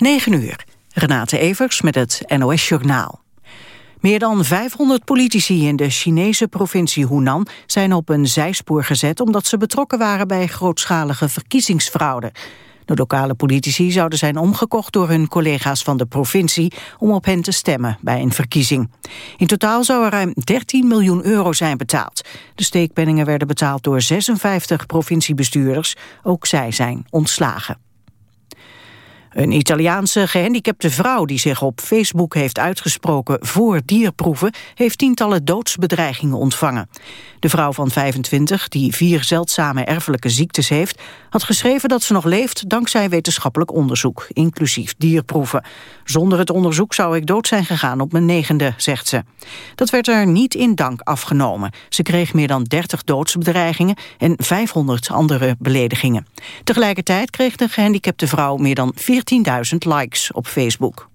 9 uur. Renate Evers met het NOS Journaal. Meer dan 500 politici in de Chinese provincie Hunan zijn op een zijspoor gezet omdat ze betrokken waren bij grootschalige verkiezingsfraude. De lokale politici zouden zijn omgekocht door hun collega's van de provincie om op hen te stemmen bij een verkiezing. In totaal zou er ruim 13 miljoen euro zijn betaald. De steekpenningen werden betaald door 56 provinciebestuurders. Ook zij zijn ontslagen. Een Italiaanse gehandicapte vrouw die zich op Facebook heeft uitgesproken voor dierproeven, heeft tientallen doodsbedreigingen ontvangen. De vrouw van 25, die vier zeldzame erfelijke ziektes heeft, had geschreven dat ze nog leeft dankzij wetenschappelijk onderzoek, inclusief dierproeven. Zonder het onderzoek zou ik dood zijn gegaan op mijn negende, zegt ze. Dat werd er niet in dank afgenomen. Ze kreeg meer dan 30 doodsbedreigingen en 500 andere beledigingen. Tegelijkertijd kreeg de gehandicapte vrouw meer dan 14.000 likes op Facebook.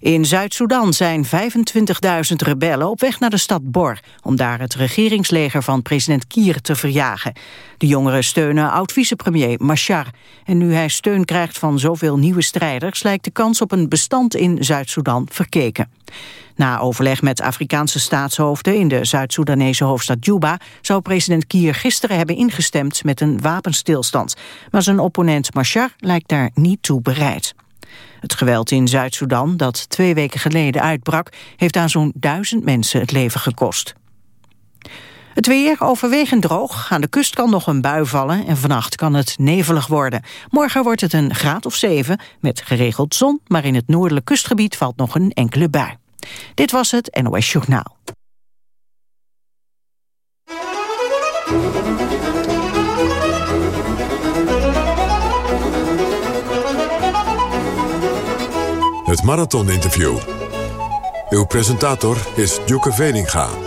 In Zuid-Soedan zijn 25.000 rebellen op weg naar de stad Bor... om daar het regeringsleger van president Kier te verjagen. De jongeren steunen oud-vicepremier Machar. En nu hij steun krijgt van zoveel nieuwe strijders... lijkt de kans op een bestand in Zuid-Soedan verkeken. Na overleg met Afrikaanse staatshoofden in de Zuid-Soedanese hoofdstad Juba... zou president Kier gisteren hebben ingestemd met een wapenstilstand. Maar zijn opponent Machar lijkt daar niet toe bereid. Het geweld in Zuid-Soedan, dat twee weken geleden uitbrak... heeft aan zo'n duizend mensen het leven gekost. Het weer overwegend droog. Aan de kust kan nog een bui vallen en vannacht kan het nevelig worden. Morgen wordt het een graad of zeven met geregeld zon... maar in het noordelijk kustgebied valt nog een enkele bui. Dit was het NOS Journaal. Het Marathon-interview. Uw presentator is Joeke Veninga.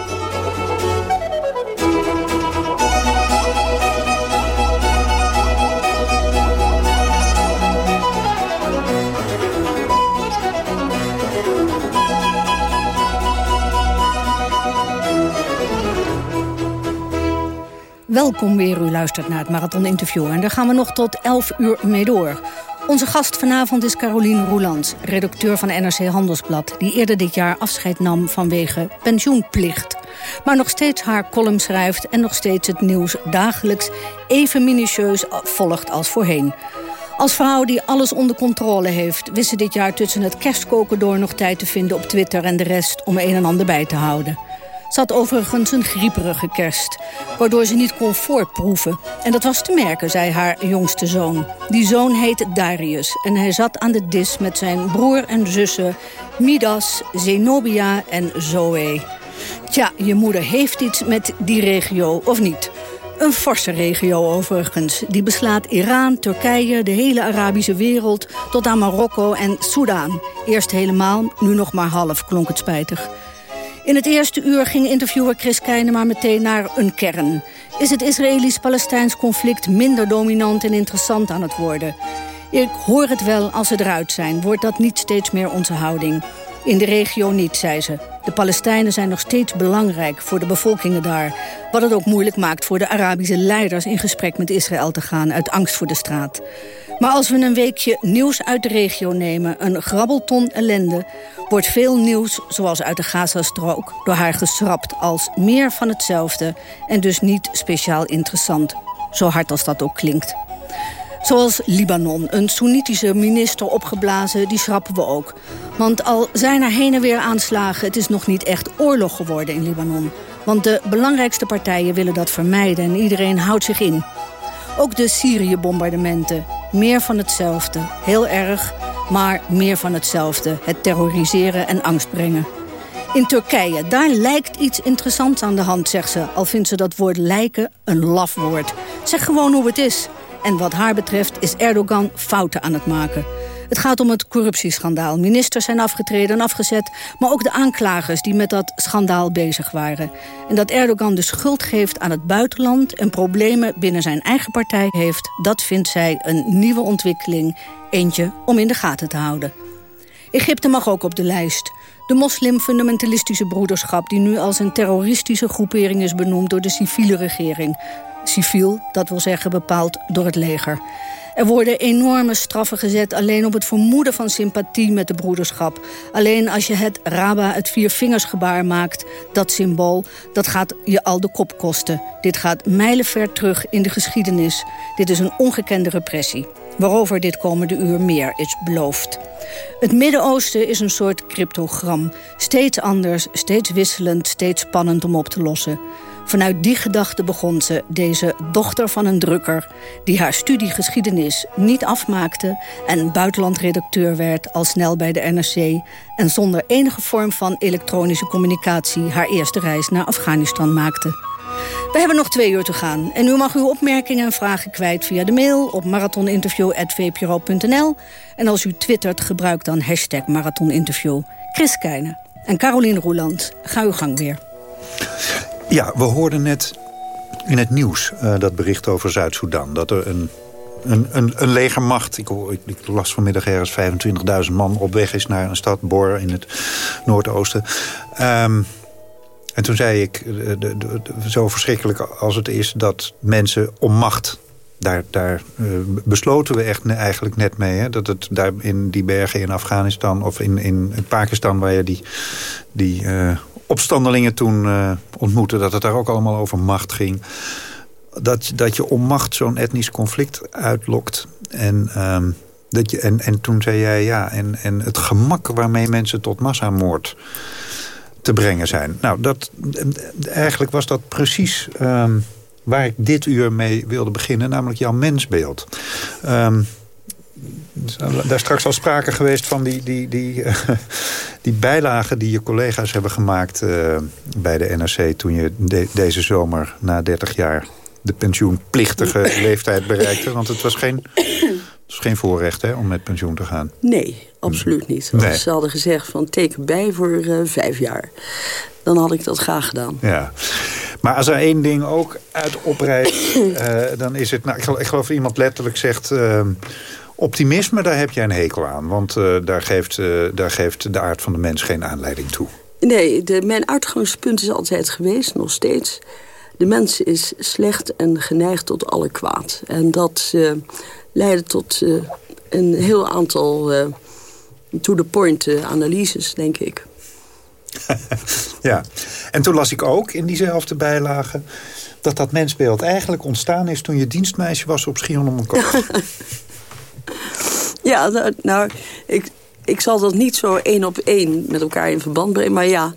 Welkom weer, u luistert naar het Marathon Interview. En daar gaan we nog tot 11 uur mee door. Onze gast vanavond is Caroline Roelands, redacteur van NRC Handelsblad... die eerder dit jaar afscheid nam vanwege pensioenplicht. Maar nog steeds haar column schrijft en nog steeds het nieuws dagelijks... even minutieus volgt als voorheen. Als vrouw die alles onder controle heeft... wist ze dit jaar tussen het kerstkoken door nog tijd te vinden op Twitter en de rest... om een en ander bij te houden. Ze had overigens een grieperige kerst, waardoor ze niet kon voortproeven. En dat was te merken, zei haar jongste zoon. Die zoon heet Darius en hij zat aan de dis met zijn broer en zussen... Midas, Zenobia en Zoe. Tja, je moeder heeft iets met die regio, of niet? Een forse regio overigens. Die beslaat Iran, Turkije, de hele Arabische wereld... tot aan Marokko en Soudaan. Eerst helemaal, nu nog maar half, klonk het spijtig. In het eerste uur ging interviewer Chris maar meteen naar een kern. Is het Israëlisch-Palestijns conflict minder dominant en interessant aan het worden? Ik hoor het wel als ze eruit zijn. Wordt dat niet steeds meer onze houding? In de regio niet, zei ze. De Palestijnen zijn nog steeds belangrijk voor de bevolkingen daar. Wat het ook moeilijk maakt voor de Arabische leiders... in gesprek met Israël te gaan uit angst voor de straat. Maar als we een weekje nieuws uit de regio nemen... een grabbelton ellende... wordt veel nieuws, zoals uit de Gazastrook... door haar geschrapt als meer van hetzelfde... en dus niet speciaal interessant. Zo hard als dat ook klinkt. Zoals Libanon, een Soenitische minister opgeblazen, die schrappen we ook. Want al zijn er heen en weer aanslagen, het is nog niet echt oorlog geworden in Libanon. Want de belangrijkste partijen willen dat vermijden en iedereen houdt zich in. Ook de Syrië-bombardementen. Meer van hetzelfde. Heel erg, maar meer van hetzelfde. Het terroriseren en angst brengen. In Turkije, daar lijkt iets interessants aan de hand, zegt ze. Al vindt ze dat woord lijken een laf woord. Zeg gewoon hoe het is. En wat haar betreft is Erdogan fouten aan het maken. Het gaat om het corruptieschandaal. Ministers zijn afgetreden en afgezet, maar ook de aanklagers die met dat schandaal bezig waren. En dat Erdogan de schuld geeft aan het buitenland en problemen binnen zijn eigen partij heeft, dat vindt zij een nieuwe ontwikkeling. Eentje om in de gaten te houden. Egypte mag ook op de lijst. De moslim-fundamentalistische broederschap... die nu als een terroristische groepering is benoemd door de civiele regering. Civiel, dat wil zeggen bepaald door het leger. Er worden enorme straffen gezet alleen op het vermoeden van sympathie met de broederschap. Alleen als je het Raba, het viervingersgebaar maakt, dat symbool, dat gaat je al de kop kosten. Dit gaat mijlenver terug in de geschiedenis. Dit is een ongekende repressie. Waarover dit komende uur meer is beloofd. Het Midden-Oosten is een soort cryptogram. Steeds anders, steeds wisselend, steeds spannend om op te lossen. Vanuit die gedachte begon ze, deze dochter van een drukker... die haar studie geschiedenis niet afmaakte... en buitenlandredacteur werd al snel bij de NRC... en zonder enige vorm van elektronische communicatie... haar eerste reis naar Afghanistan maakte. We hebben nog twee uur te gaan. En u mag uw opmerkingen en vragen kwijt via de mail... op marathoninterview.vpro.nl. En als u twittert, gebruik dan hashtag marathoninterview. Chris Keijnen en Caroline Roeland, ga uw gang weer. Ja, we hoorden net in het nieuws uh, dat bericht over Zuid-Soedan... dat er een, een, een, een legermacht, ik, ik, ik, las vanmiddag ergens 25.000 man... op weg is naar een stad, Bor, in het noordoosten. Um, en toen zei ik, eh, zo verschrikkelijk als het is... dat mensen om macht daar, daar uh, besloten we echt eigenlijk net mee. Hè? Dat het daar in die bergen in Afghanistan of in, in Pakistan... waar je die, die opstandelingen toen uh, dat het daar ook allemaal over macht ging. Dat, dat je om macht zo'n etnisch conflict uitlokt. En, um, dat je, en, en toen zei jij, ja, en, en het gemak waarmee mensen tot massamoord te brengen zijn. Nou, dat, eigenlijk was dat precies um, waar ik dit uur mee wilde beginnen. Namelijk jouw mensbeeld. Um, daar straks al sprake geweest van die, die, die, uh, die bijlagen die je collega's hebben gemaakt uh, bij de NRC... toen je de, deze zomer na 30 jaar de pensioenplichtige leeftijd bereikte. Want het was geen het is geen voorrecht hè, om met pensioen te gaan. Nee, absoluut niet. Als nee. ze hadden gezegd van teken bij voor uh, vijf jaar. Dan had ik dat graag gedaan. Ja. Maar als er één ding ook uit oprijdt, uh, dan is het... Nou, ik, geloof, geloof iemand letterlijk zegt... Uh, optimisme, daar heb jij een hekel aan. Want daar, geeft, daar geeft de aard van de mens geen aanleiding toe. Nee, de, mijn uitgangspunt is altijd geweest, nog steeds... de mens is slecht en geneigd tot alle kwaad. En dat leidde tot uh, een heel aantal uh, to-the-point uh, analyses, denk ik. ja, en toen las ik ook in diezelfde bijlage... dat dat mensbeeld eigenlijk ontstaan is toen je dienstmeisje was op Schiermonnikoog. ja, nou, nou, ik, ik zal dat niet zo één op één met elkaar in verband brengen. Maar ja,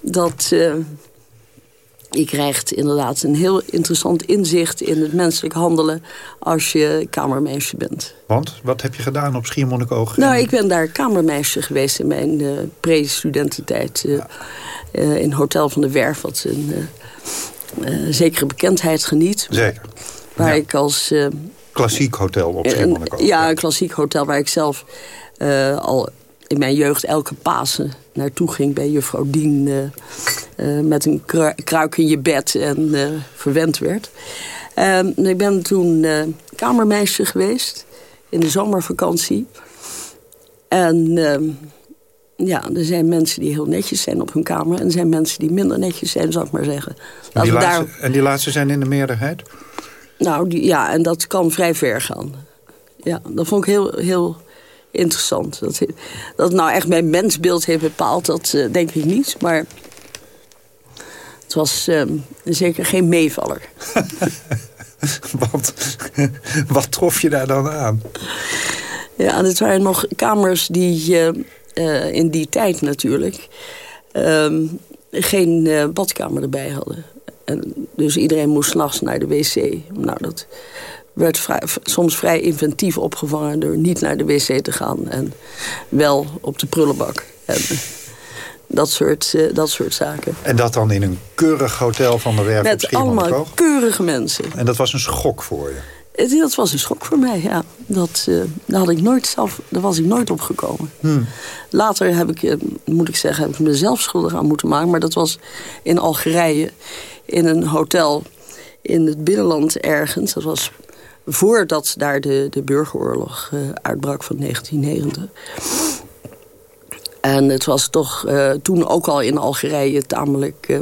dat, je krijgt inderdaad een heel interessant inzicht in het menselijk handelen als je kamermeisje bent. Want? Wat heb je gedaan op Schiermonnikoog? Nou, ik ben daar kamermeisje geweest in mijn uh, pre-studententijd. Uh, uh, in Hotel van de Werf, wat een zekere bekendheid geniet. Zeker. Waar ik als... klassiek hotel op Schiermonnikoog. Ja, een klassiek hotel waar ik zelf al in mijn jeugd elke Pasen naartoe ging bij juffrouw Dien... Uh, uh, met een kruik in je bed en verwend werd. Ehm, ik ben toen kamermeisje geweest in de zomervakantie. En ehm, ja, er zijn mensen die heel netjes zijn op hun kamer... en er zijn mensen die minder netjes zijn, zou ik maar zeggen. En die, laatste, daar... en die laatste zijn in de meerderheid? Nou, die, ja, en dat kan vrij ver gaan. Ja, dat vond ik heel, heel interessant. Dat, dat nou echt mijn mensbeeld heeft bepaald, dat uh, denk ik niet. Maar het was um, zeker geen meevaller. wat, wat trof je daar dan aan? Ja, dit waren nog kamers die uh, uh, in die tijd natuurlijk... Um, geen uh, badkamer erbij hadden. En dus iedereen moest s'nachts naar de wc. Nou, dat werd vrij, soms vrij inventief opgevangen door niet naar de wc te gaan. En wel op de prullenbak. En dat soort, uh, dat soort zaken. En dat dan in een keurig hotel van de werf Met allemaal keurige mensen. En dat was een schok voor je? Dat was een schok voor mij, ja. Dat, uh, daar, had ik nooit zelf, daar was ik nooit op gekomen. Hmm. Later heb ik, uh, moet ik zeggen, heb ik mezelf schuldig aan moeten maken. Maar dat was in Algerije, in een hotel in het binnenland ergens. Dat was voordat daar de, de burgeroorlog uh, uitbrak van 1990. En het was toch uh, toen ook al in Algerije tamelijk uh,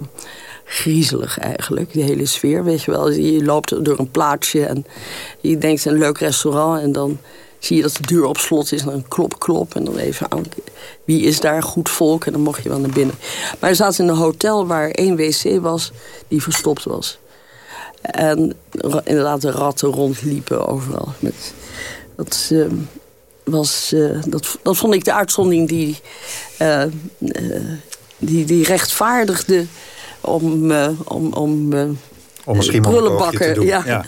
griezelig eigenlijk, die hele sfeer, weet je wel. Je loopt door een plaatsje en je denkt een leuk restaurant... en dan zie je dat de deur op slot is en dan klop, klop... en dan even aan, wie is daar, goed volk, en dan mocht je wel naar binnen. Maar er zaten in een hotel waar één wc was die verstopt was. En inderdaad de ratten rondliepen overal. Met, dat, uh, was, uh, dat, dat vond ik de uitzondering die, uh, die, die rechtvaardigde om, om, om, om misschien te doen. Ja, ja.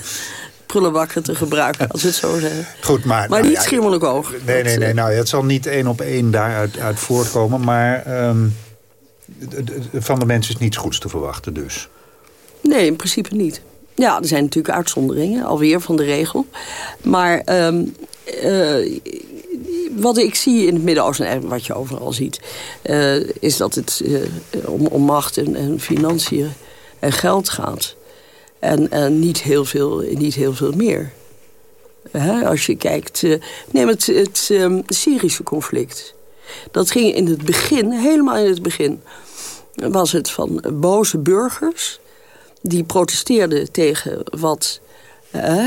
Prullenbakken te gebruiken, als we het zo zeggen. Goed, maar, maar nou, niet ja, schimmelig oog. Nee, nee, nee. uh, Nou, het zal niet één op één daaruit uit voortkomen. Maar um, van de mensen is niets goeds te verwachten dus. Nee, in principe niet. Ja, er zijn natuurlijk uitzonderingen, alweer van de regel. Maar um, uh, wat ik zie in het Midden-Oosten, en wat je overal ziet... Uh, is dat het uh, om, om, macht en, en, financiën en geld gaat. En, en niet, heel veel, niet heel veel meer. Als je kijkt... neem het, het um, Syrische conflict. Dat ging in het begin, helemaal in het begin... was het van boze burgers... die protesteerden tegen wat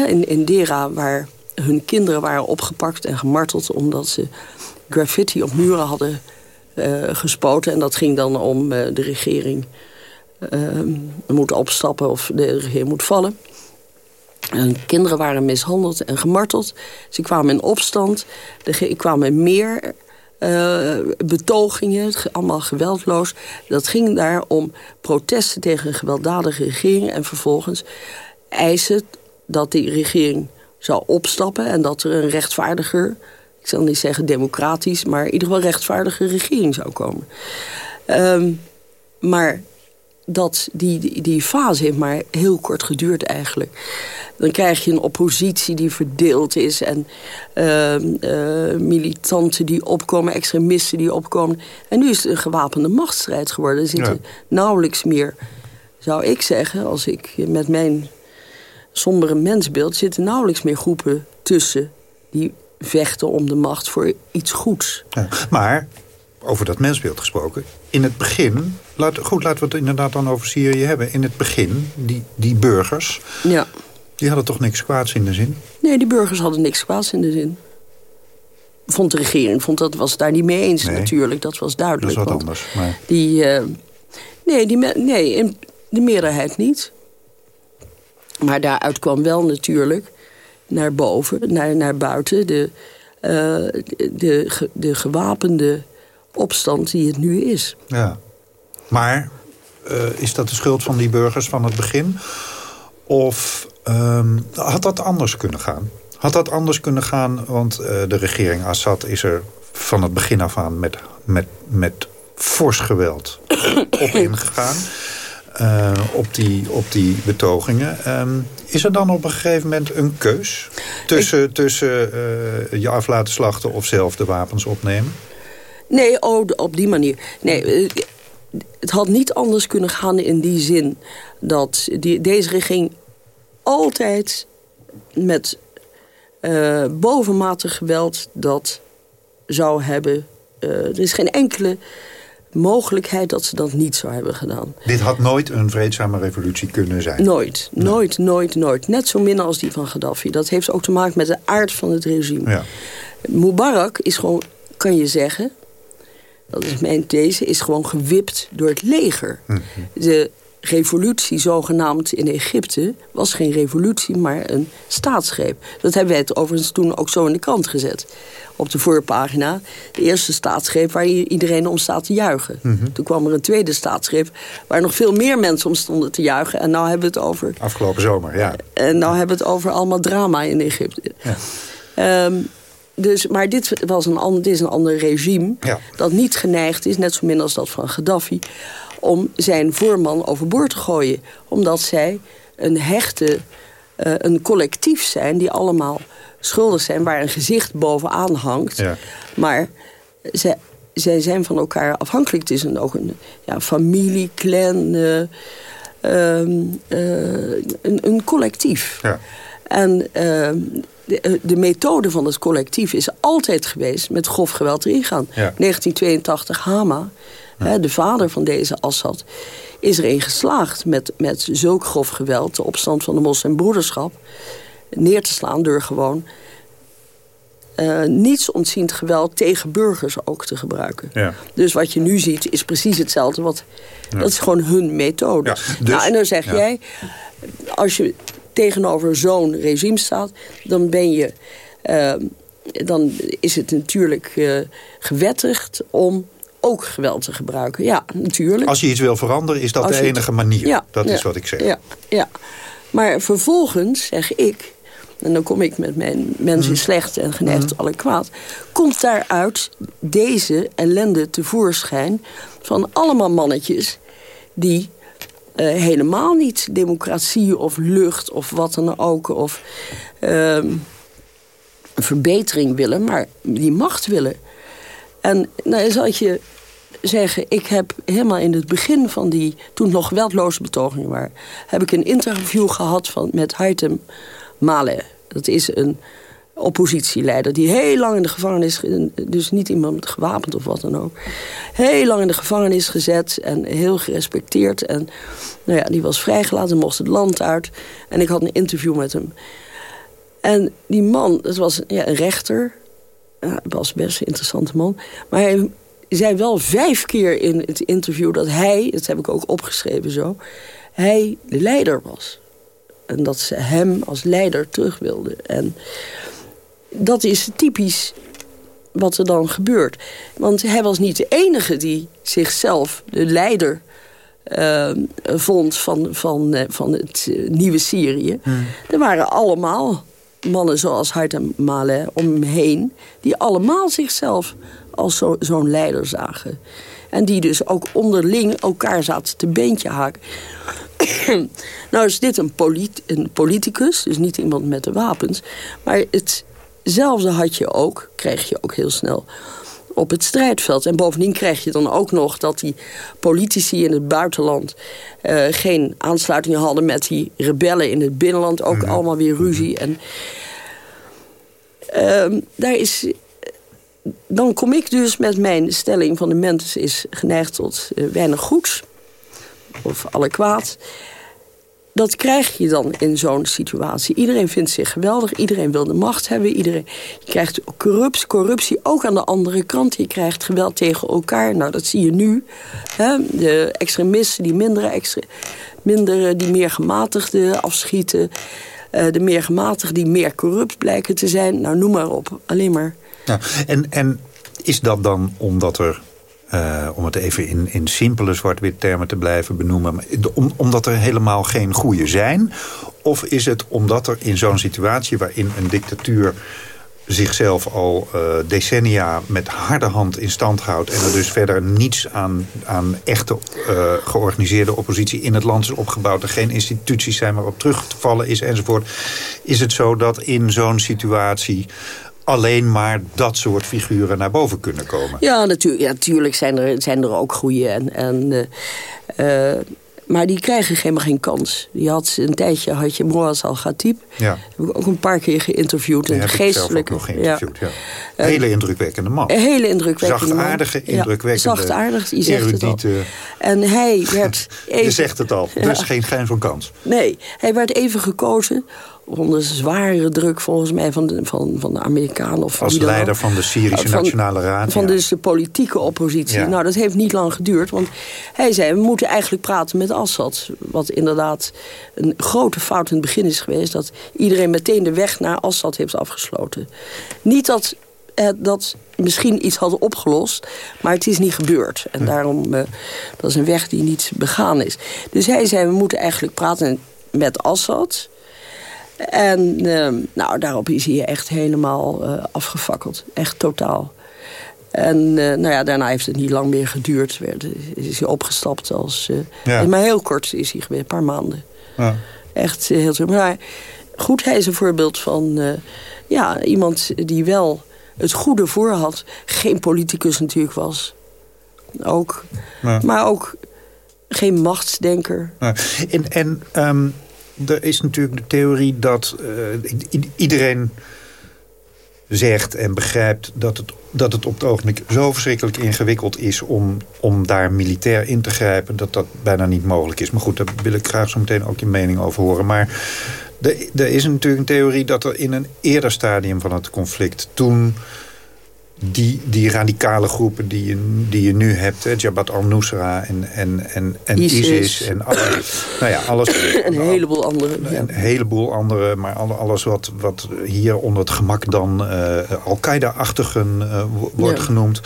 in, Dera... waar hun kinderen waren opgepakt en gemarteld... omdat ze graffiti op muren hadden uh, gespoten. En dat ging dan om uh, de regering moet opstappen of de regering moet vallen. En kinderen waren mishandeld en gemarteld. Ze kwamen in opstand. Er kwamen meer uh, betogingen, allemaal geweldloos. Dat ging daar om protesten tegen een gewelddadige regering... en vervolgens eisen dat die regering zou opstappen... en dat er een rechtvaardiger, ik zal niet zeggen democratisch... maar in ieder geval rechtvaardige regering zou komen. Um, maar dat die, die, fase heeft maar heel kort geduurd eigenlijk. Dan krijg je een oppositie die verdeeld is... en uh, uh, militanten die opkomen, extremisten die opkomen. En nu is het een gewapende machtsstrijd geworden. Er zitten ja. nauwelijks meer, zou ik zeggen... als ik met mijn sombere mensbeeld... zitten nauwelijks meer groepen tussen... die vechten om de macht voor iets goeds. Ja, maar, over dat mensbeeld gesproken... in het begin, laat, goed, laten we het inderdaad dan over Syrië hebben... in het begin, die, die burgers... Ja. die hadden toch niks kwaads in de zin? Nee, die burgers hadden niks kwaads in de zin. Vond de regering, vond dat was het daar niet mee eens nee. natuurlijk. Dat was duidelijk. Dat is wat anders. Maar... Die, uh, nee, die, nee, in de meerderheid niet. Maar daaruit kwam wel natuurlijk naar boven, naar, naar buiten... de, uh, de, de gewapende opstand die het nu is. Ja, maar uh, is dat de schuld van die burgers van het begin? Of um, had dat anders kunnen gaan? Had dat anders kunnen gaan, want uh, de regering Assad is er van het begin af aan met, met, met fors geweld op ingegaan. Uh, op, die, op die betogingen. Um, is er dan op een gegeven moment een keus tussen, Ik... tussen je af laten slachten of zelf de wapens opnemen? Nee, oh, op die manier. Nee, het had niet anders kunnen gaan in die zin... dat die, deze regering altijd met uh, bovenmatig geweld dat zou hebben... Uh, er is geen enkele mogelijkheid dat ze dat niet zou hebben gedaan. Dit had nooit een vreedzame revolutie kunnen zijn? Nooit, nee. nooit, nooit, nooit. Net zo min als die van Gaddafi. Dat heeft ook te maken met de aard van het regime. Ja. Mubarak is gewoon, kan je zeggen... dat is mijn these, is gewoon gewipt door het leger. Hm. De revolutie zogenaamd in Egypte was geen revolutie, maar een staatsgreep. Dat hebben wij het overigens toen ook zo in de krant gezet. Op de voorpagina. De eerste staatsgreep waar iedereen om staat te juichen. Mm -hmm. Toen kwam er een tweede staatsgreep waar nog veel meer mensen om stonden te juichen. En nou hebben we het over... Afgelopen zomer, ja. En nou hebben we het over allemaal drama in Egypte. Ja. Um, dus, maar dit, was een ander, dit is een ander regime ja. dat niet geneigd is, net zo min als dat van Gaddafi om zijn voorman overboord te gooien. Omdat zij een hechte, uh, een collectief zijn... die allemaal schuldig zijn, waar een gezicht bovenaan hangt. Ja. Maar zij, zij zijn van elkaar afhankelijk. Het is een, ook een ja, familie, clan, uh, um, uh, een, een, collectief. Ja. En de, de, methode van het collectief is altijd geweest... met grof geweld erin gaan. Ja. 1982 Hama... Ja. de vader van deze Assad, is erin geslaagd met, met zulk grof geweld... de opstand van de moslimbroederschap neer te slaan... door gewoon uh, niets ontziend geweld tegen burgers ook te gebruiken. Ja. Dus wat je nu ziet is precies hetzelfde. Wat, Dat is gewoon hun methode. Ja, dus, nou, en dan zeg jij, als je tegenover zo'n regime staat... dan ben je... Uh, dan is het natuurlijk uh, gewettigd om ook geweld te gebruiken. Ja, natuurlijk. Als je iets wil veranderen, is dat de enige manier. Ja, dat is wat ik zeg. Ja, ja. Maar vervolgens zeg ik en dan kom ik met mijn mensen mm. slecht en geneigd mm. alle kwaad... komt daaruit deze ellende tevoorschijn van allemaal mannetjes... die uh, helemaal niet democratie of lucht of wat dan ook... of uh, verbetering willen, maar die macht willen. En nou, zal je zeggen, ik heb helemaal in het begin van die... toen het nog geweldloze betogingen waren... heb ik een interview gehad van, met Haitem Maleh. Dat is een oppositieleider die heel lang in de gevangenis... dus niet iemand gewapend of wat dan ook... heel lang in de gevangenis gezet en heel gerespecteerd. En nou ja, die was vrijgelaten, mocht het land uit. En ik had een interview met hem. En die man, dat was ja, een rechter... Ja, was best een interessante man. Maar hij zei wel vijf keer in het interview dat hij... dat heb ik ook opgeschreven zo... hij leider was. En dat ze hem als leider terug wilden. En dat is typisch wat er dan gebeurt. Want hij was niet de enige die zichzelf de leider uh, vond van, van, uh, van het uh, nieuwe Syrië. Hmm. Er waren allemaal mannen zoals Haitham Maleh om hem heen... die allemaal zichzelf als zo'n zo leider zagen. En die dus ook onderling elkaar zaten te beentje haken. nou is dit een, een politicus, dus niet iemand met de wapens. Maar hetzelfde had je ook, kreeg je ook heel snel op het strijdveld. En bovendien krijg je dan ook nog dat die politici in het buitenland... Uh, geen aansluiting hadden met die rebellen in het binnenland. Ook mhm. allemaal weer ruzie. En uh, daar is... Dan kom ik dus met mijn stelling van de mens is geneigd tot uh, weinig goeds of alle kwaad. Dat krijg je dan in zo'n situatie. Iedereen vindt zich geweldig, iedereen wil de macht hebben. Iedereen, je krijgt corruptie, corruptie ook aan de andere kant. Je krijgt geweld tegen elkaar. Nou, dat zie je nu. Hè? De extremisten die mindere, extre, mindere, die meer gematigde afschieten. Uh, de meer gematigde die meer corrupt blijken te zijn. Nou, noem maar op. Alleen maar. Ja, en, en is dat dan omdat er uh, om het even in, in simpele zwart-wit termen te blijven benoemen. Om, omdat er helemaal geen goede zijn? Of is het omdat er in zo'n situatie waarin een dictatuur zichzelf al uh, decennia met harde hand in stand houdt... en er dus verder niets aan, aan echte uh, georganiseerde oppositie in het land is opgebouwd... er geen instituties zijn waarop terug te vallen is enzovoort... is het zo dat in zo'n situatie alleen maar dat soort figuren naar boven kunnen komen. Ja, natuurlijk, ja, natuurlijk zijn, er, zijn er ook goede. En, en, uh, maar die krijgen helemaal geen kans. Die had, een tijdje had je Moaz al-Ghatib. Ja. Heb ik ook een paar keer geïnterviewd. Een geestelijke. geïnterviewd, ja. ja. Hele indrukwekkende man. Een hele indrukwekkende man. Indrukwekkende. Zachtaardig, je zegt het al. En hij werd even... Je zegt het al, dus geen gein van kans. Nee, hij werd even gekozen onder zware druk volgens mij van de, van, van de Amerikanen. Of Als leider van de Syrische Nationale Raad. Van dus de politieke oppositie. Nou, dat heeft niet lang geduurd. Want hij zei, we moeten eigenlijk praten met Assad. Wat inderdaad een grote fout in het begin is geweest. Dat iedereen meteen de weg naar Assad heeft afgesloten. Niet dat eh, dat misschien iets hadden opgelost. Maar het is niet gebeurd. En daarom, uh, dat is een weg die niet begaan is. Dus hij zei, we moeten eigenlijk praten met Assad. En uh, nou, daarop is hij echt helemaal uh, afgefakkeld. Echt totaal. En uh, nou ja, daarna heeft het niet lang meer geduurd. Werd, is hij opgestapt als... Ja. Maar heel kort is hij geweest, een paar maanden. Ja. Echt heel... Maar goed, hij is een voorbeeld van... ja, iemand die wel het goede voor had. Geen politicus natuurlijk was. Ook. Ja. Maar ook geen machtsdenker. En, en um, er is natuurlijk de theorie dat uh, iedereen zegt en begrijpt dat het, dat het op het ogenblik zo verschrikkelijk ingewikkeld is om, om daar militair in te grijpen, dat dat bijna niet mogelijk is. Maar goed, daar wil ik graag zo meteen ook je mening over horen. Maar er is natuurlijk een theorie dat er in een eerder stadium van het conflict... toen die, die radicale groepen die je, die je nu hebt... Hè, Jabhat al-Nusra en, en, en, en ISIS. en alle, nou ja, alles, een heleboel andere. Een heleboel andere, maar alles wat, wat hier onder het gemak dan uh, Al-Qaeda-achtigen uh, wordt genoemd.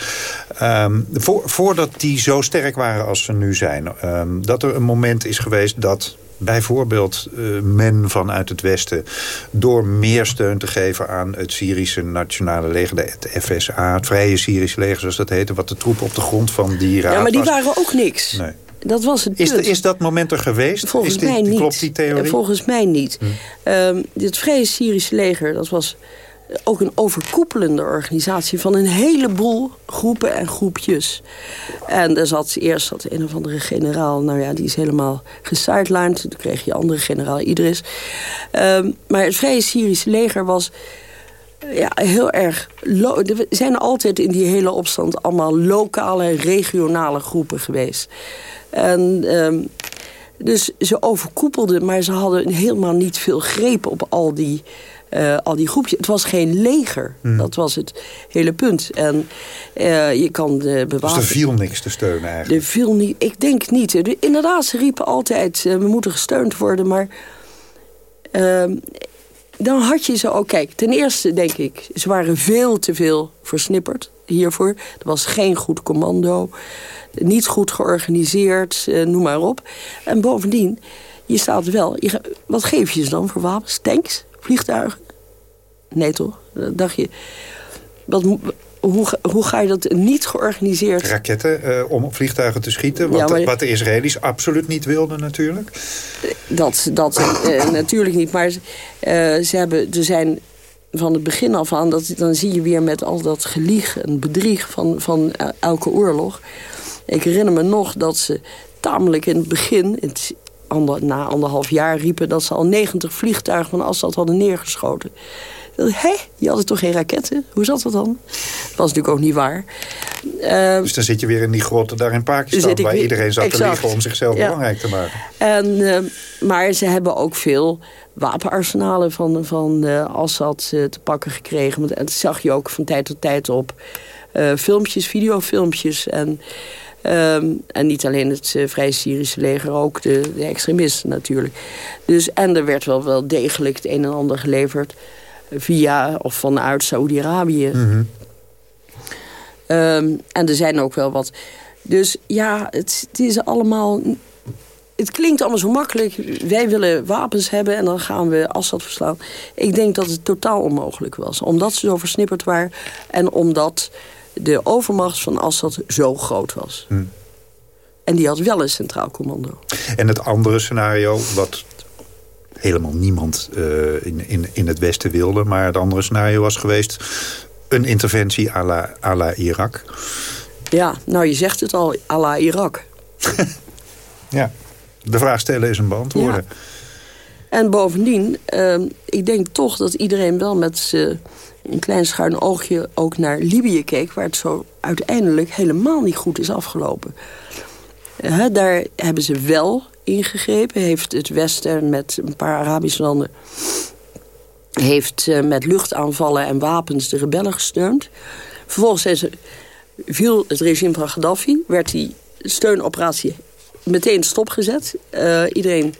Um, voor, voordat die zo sterk waren als ze nu zijn... Um, dat er een moment is geweest dat bijvoorbeeld uh, men vanuit het Westen... door meer steun te geven aan het Syrische nationale leger... het FSA, het Vrije Syrische leger, zoals dat heette... wat de troepen op de grond van die raad Ja, maar die waren ook niks. Nee. Dat was het is, is, dat moment er geweest? Volgens is dit, mij niet. Klopt die theorie? Volgens mij niet. Hm. Um, dit Vrije Syrische leger, dat was ook een overkoepelende organisatie van een heleboel groepen en groepjes. En er zat eerst zat een of andere generaal, nou ja, die is helemaal gesidelined. Toen kreeg je andere generaal Idris. Um, maar het Vrije Syrische leger was ja, heel erg... Er zijn altijd in die hele opstand allemaal lokale, regionale groepen geweest. En... Um, dus ze overkoepelden, maar ze hadden helemaal niet veel greep op al die uh, al die groepjes. Het was geen leger. Hmm. Dat was het hele punt. En uh, je kan de bewapenen... Dus er viel niks te steunen eigenlijk? Er viel niet... Ik denk niet. De, inderdaad, ze riepen altijd... Uh, we moeten gesteund worden, maar... Ehm, dan had je ze ook... Kijk, ten eerste denk ik... Ze waren veel te veel versnipperd hiervoor. Er was geen goed commando. Niet goed georganiseerd, noem maar op. En bovendien, je staat wel... Je, wat geef je ze dan voor wapens? Tanks? Vliegtuigen? Nee toch? dacht je... Wat, hoe, hoe ga je dat niet georganiseerd... Raketten uh, om op vliegtuigen te schieten. Wat, ja, wat de Israëli's absoluut niet wilden natuurlijk. Dat, dat uh, natuurlijk niet. Maar uh, ze hebben, er zijn van het begin af aan... Dat, dan zie je weer met al dat gelieg en bedrieg van, van elke oorlog. Ik herinner me nog dat ze tamelijk in het begin... Het ander, na anderhalf jaar riepen dat ze al 90 vliegtuigen van Assad hadden neergeschoten. Hé, je had toch geen raketten? Hoe zat dat dan? Dat was natuurlijk ook niet waar. Uh, dus dan zit je weer in die grotten daar in Pakistan... waar iedereen zat te liggen om zichzelf belangrijk te maken. En, uh, maar ze hebben ook veel wapenarsenalen van, van uh, Assad te pakken gekregen. En dat zag je ook van tijd tot tijd op filmpjes, videofilmpjes... En Um, en niet alleen het uh, Vrije Syrische leger, ook de, de, extremisten natuurlijk. Dus, en er werd wel, wel degelijk het een en ander geleverd via of vanuit Saoedi-Arabië. Mm -hmm. um, en er zijn ook wel wat... Dus ja, het, het is allemaal het klinkt allemaal zo makkelijk. Wij willen wapens hebben en dan gaan we Assad verslaan. Ik denk dat het totaal onmogelijk was. Omdat ze zo versnipperd waren. En omdat de overmacht van Assad zo groot was. Hm. En die had wel een centraal commando. En het andere scenario, wat helemaal niemand uh, in, in, in het Westen wilde... maar het andere scenario was geweest... een interventie à la, à la Irak. Ja, nou je zegt het al, à la Irak. ja, de vraag stellen is een beantwoorden. Ja. En bovendien, uh, ik denk toch dat iedereen wel met een klein schuin oogje ook naar Libië keek... waar het zo uiteindelijk helemaal niet goed is afgelopen. daar hebben ze wel ingegrepen. Heeft het Westen met een paar Arabische landen... heeft uh, met luchtaanvallen en wapens de rebellen gesteund. Vervolgens ze, viel het regime van Gaddafi... werd die steunoperatie meteen stopgezet. Uh, iedereen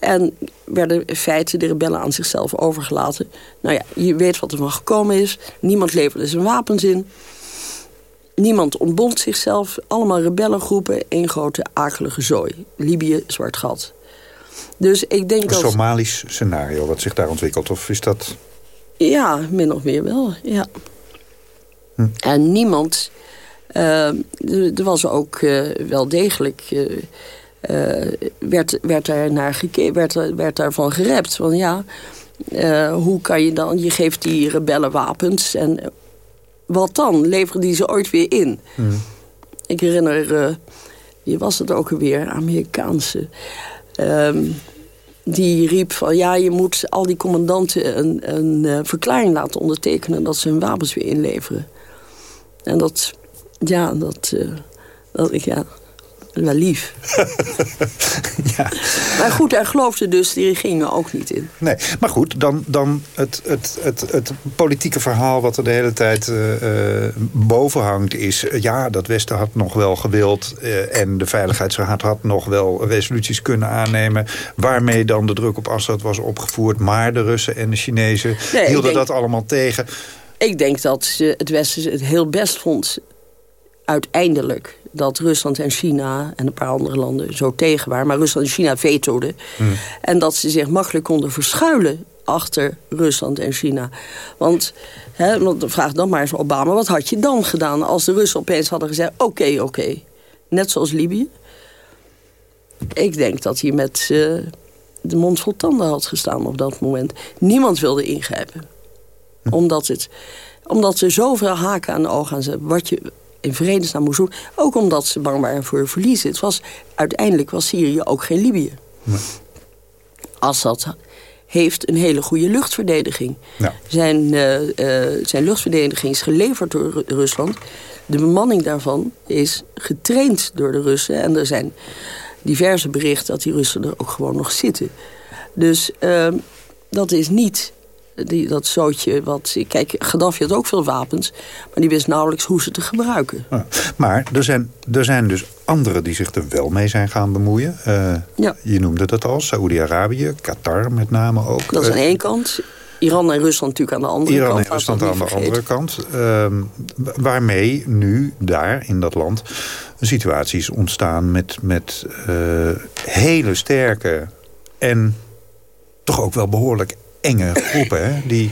en werden in feite de rebellen aan zichzelf overgelaten. Nou ja, je weet wat er van gekomen is. Niemand leverde zijn wapens in. Niemand ontbond zichzelf. Allemaal rebellengroepen. één grote akelige zooi. Libië, zwart gat. Dus ik denk Een dat... Somalisch scenario wat zich daar ontwikkelt. Of is dat... Ja, min of meer wel, ja. Hm. En niemand... Uh, er was ook uh, wel degelijk... Uh, uh, werd, werd, daar naar werd, werd daarvan gerept. Want ja, uh, hoe kan je dan... Je geeft die rebellen wapens en wat dan? Leveren die ze ooit weer in? Hmm. Ik herinner, uh, wie was het ook alweer? Amerikaanse. Um, die riep van ja, je moet al die commandanten een, een uh, verklaring laten ondertekenen dat ze hun wapens weer inleveren. En dat, ja, dat, uh, dat ja, wel lief. ja. Maar goed, daar geloofde dus die regeringen ook niet in. Nee, maar goed, dan, dan het, het, het, het politieke verhaal... wat er de hele tijd uh, boven hangt is... ja, dat Westen had nog wel gewild... Uh, en de Veiligheidsraad had nog wel resoluties kunnen aannemen... waarmee dan de druk op Assad was opgevoerd. Maar de Russen en de Chinezen nee, hielden dat allemaal tegen. Ik denk dat het Westen het heel best vond uiteindelijk dat Rusland en China en een paar andere landen zo tegen waren. Maar Rusland en China vetoden. Hmm. En dat ze zich makkelijk konden verschuilen achter Rusland en China. Want, hè, vraag dan maar eens Obama, wat had je dan gedaan... als de Russen opeens hadden gezegd, oké, oké. Net zoals Libië. Ik denk dat hij met uh, de mond vol tanden had gestaan op dat moment. Niemand wilde ingrijpen. Hm. Omdat, het, omdat ze zoveel haken aan de ogen aan zetten. Wat je, in vredesnaam moest doen. Ook omdat ze bang waren voor verliezen. Het was, uiteindelijk was Syrië ook geen Libië. Nee. Assad heeft een hele goede luchtverdediging. Ja. Zijn, uh, uh, zijn luchtverdediging is geleverd door Rusland. De bemanning daarvan is getraind door de Russen. En er zijn diverse berichten dat die Russen er ook gewoon nog zitten. Dus uh, dat is niet die, dat zootje wat... Kijk, Gaddafi had ook veel wapens, maar die wist nauwelijks hoe ze te gebruiken. maar er zijn, er zijn dus anderen die zich er wel mee zijn gaan bemoeien. Uh, ja. Je noemde dat al, Saoedi-Arabië, Qatar met name ook. Dat is aan één kant. Iran en Rusland natuurlijk aan de andere Iran kant. Iran en Rusland aan de andere kant. Uh, waarmee nu daar in dat land een situatie is ontstaan... met, met uh, hele sterke en toch ook wel behoorlijk enge groepen. Hè? Die,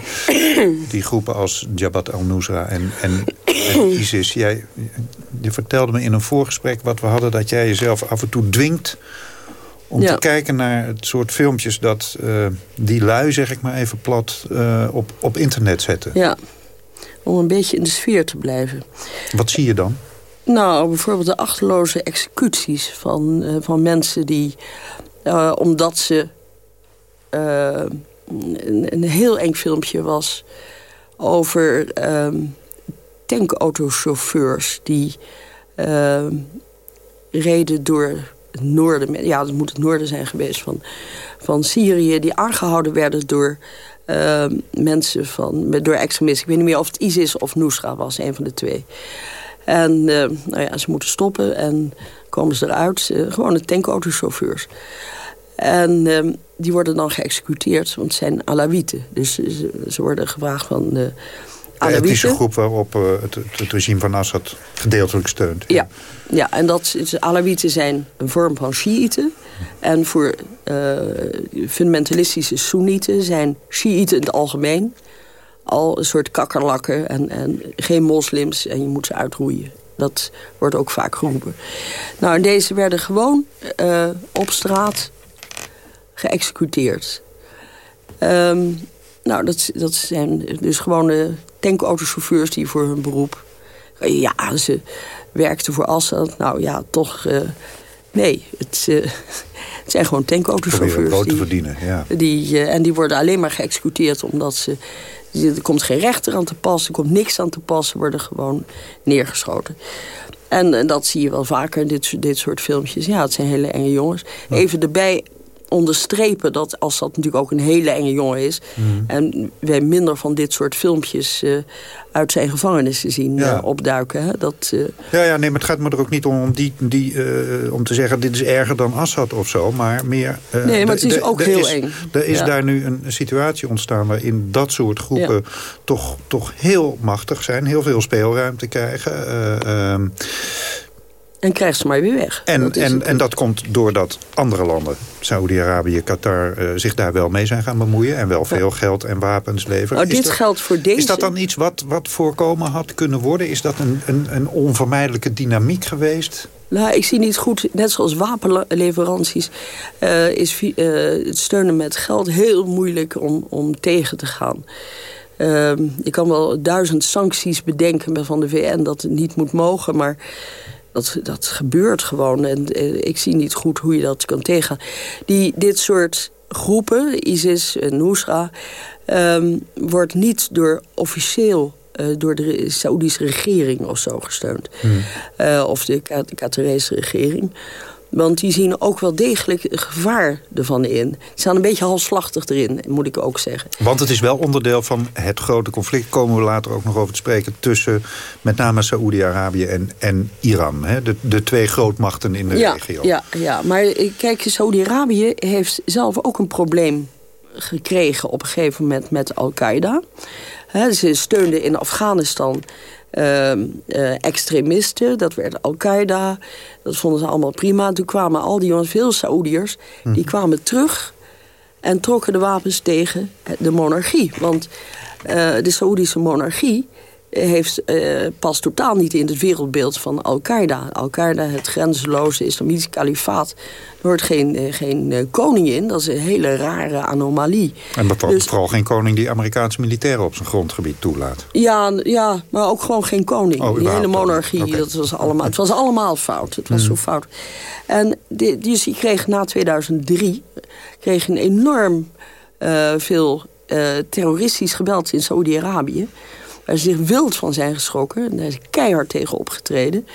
die groepen als Jabhat al-Nusra en, en, ISIS. Jij, je vertelde me in een voorgesprek wat we hadden... dat jij jezelf af en toe dwingt om te kijken naar het soort filmpjes... dat uh, die lui, zeg ik maar even plat, uh, op, op internet zetten. Ja, om een beetje in de sfeer te blijven. Wat zie je dan? Nou, bijvoorbeeld de achterloze executies van, uh, van mensen die... omdat ze een, een heel eng filmpje was over um, tankautochauffeurs die uh, reden door het noorden, ja, het moet het noorden zijn geweest van, van Syrië, die aangehouden werden door uh, mensen van, door extremisten. Ik weet niet meer of het ISIS of Nusra was, een van de twee. En nou ja, ze moeten stoppen en komen ze eruit. Uh, gewone tankautochauffeurs. En uh, die worden dan geëxecuteerd, want het zijn Alawieten. Dus ze, ze worden gevraagd van de is een groep waarop uh, het, het, regime van Assad gedeeltelijk steunt. Ja, ja en dat, de Alawieten zijn een vorm van Shiiten. En voor uh, fundamentalistische Soenieten zijn Shiiten in het algemeen... al een soort kakkerlakken en, en geen moslims en je moet ze uitroeien. Dat wordt ook vaak geroepen. Nou, en deze werden gewoon uh, op straat geëxecuteerd. Um, nou, dat, dat zijn dus gewone tankautochauffeurs die voor hun beroep... Ja, ze werkten voor Assad. Nou ja, toch... Uh, nee, het, uh, het, zijn gewoon tankautochauffeurs. Proberen te verdienen, ja. Die, uh, en die worden alleen maar geëxecuteerd omdat ze... Er komt geen rechter aan te passen, er komt niks aan te passen. worden gewoon neergeschoten. En, en, dat zie je wel vaker, dit, dit soort filmpjes. Ja, het zijn hele enge jongens. Even erbij onderstrepen dat Assad natuurlijk ook een hele enge jongen is. Mm. En wij minder van dit soort filmpjes uh, uit zijn gevangenis te zien ja. uh, opduiken. Hè? Dat, uh... Ja, ja, nee, maar het gaat me er ook niet om, om, die, die, om te zeggen dit is erger dan Assad of zo. Maar meer... nee, maar het is ook heel is, eng. Er is ja. daar nu een situatie ontstaan waarin dat soort groepen ja. toch, toch heel machtig zijn. Heel veel speelruimte krijgen. Ehm, en krijgt ze maar weer weg. En dat, en, en dat komt doordat andere landen, Saudi-Arabië, Qatar... Uh, zich daar wel mee zijn gaan bemoeien... en wel veel ja. geld en wapens leveren. Nou, dit dat, geldt voor deze... Is dat dan iets wat, wat voorkomen had kunnen worden? Is dat een, een, een onvermijdelijke dynamiek geweest? Nou, ik zie niet goed, net zoals wapenleveranties... Uh, is uh, het steunen met geld heel moeilijk om, om tegen te gaan. Uh, je kan wel duizend sancties bedenken van de VN dat het niet moet mogen... maar dat, dat gebeurt gewoon. En eh, ik zie niet goed hoe je dat kan tegengaan. Die, dit soort groepen, ISIS en Nusra... Ehm, wordt niet door officieel uh, door de Saoedische regering of zo gesteund. Hmm. Uh, of de Qatarese regering. Want die zien ook wel degelijk gevaar ervan in. Ze staan een beetje halfslachtig erin, moet ik ook zeggen. Want het is wel onderdeel van het grote conflict... komen we later ook nog over te spreken... tussen met name Saoedi-Arabië en, en Iran. Hè? De, de twee grootmachten in de regio. Ja, ja, maar eh, kijk, Saoedi-Arabië heeft zelf ook een probleem gekregen... op een gegeven moment met Al-Qaeda. Ze steunden in Afghanistan uh, uh, extremisten. Dat werd Al-Qaeda. Dat vonden ze allemaal prima. Toen kwamen al die jongens, veel Saoediërs... die mhm. kwamen terug en trokken de wapens tegen de monarchie. Want uh, de Saoedische monarchie heeft, past totaal niet in het wereldbeeld van Al-Qaeda. Al-Qaeda, het grenzeloze islamitische kalifaat... er hoort geen, eh, geen uh, koning in. Dat is een hele rare anomalie. En dus, vooral geen koning die Amerikaanse militairen op zijn grondgebied toelaat. Ja, ja maar ook gewoon geen koning. Oh, die hele monarchie, dat was allemaal, het was allemaal fout. Het was zo hmm. fout. En die, dus die kreeg na 2003 kreeg een enorm uh, veel terroristisch geweld in Saudi-Arabië waar ze zich wild van zijn geschrokken. En daar is keihard tegen opgetreden.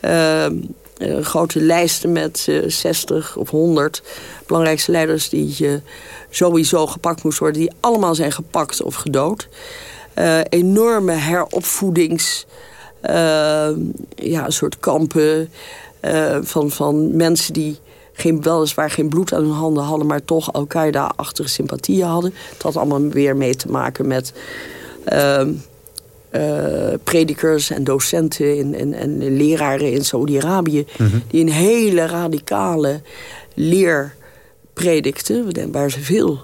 Uh, grote lijsten met uh, 60 of 100 belangrijkste leiders... die uh, sowieso gepakt moesten worden. Die allemaal zijn gepakt of gedood. Uh, enorme heropvoedings... ja, een soort kampen van, van mensen die geen, weliswaar geen bloed aan hun handen hadden... maar toch Al-Qaeda-achtige sympathieën hadden. Het had allemaal weer mee te maken met... Ehm, uh, predikers en docenten en, en, en leraren in Saudi-Arabië... Mhm. die een hele radicale leer predikten... waar ze veel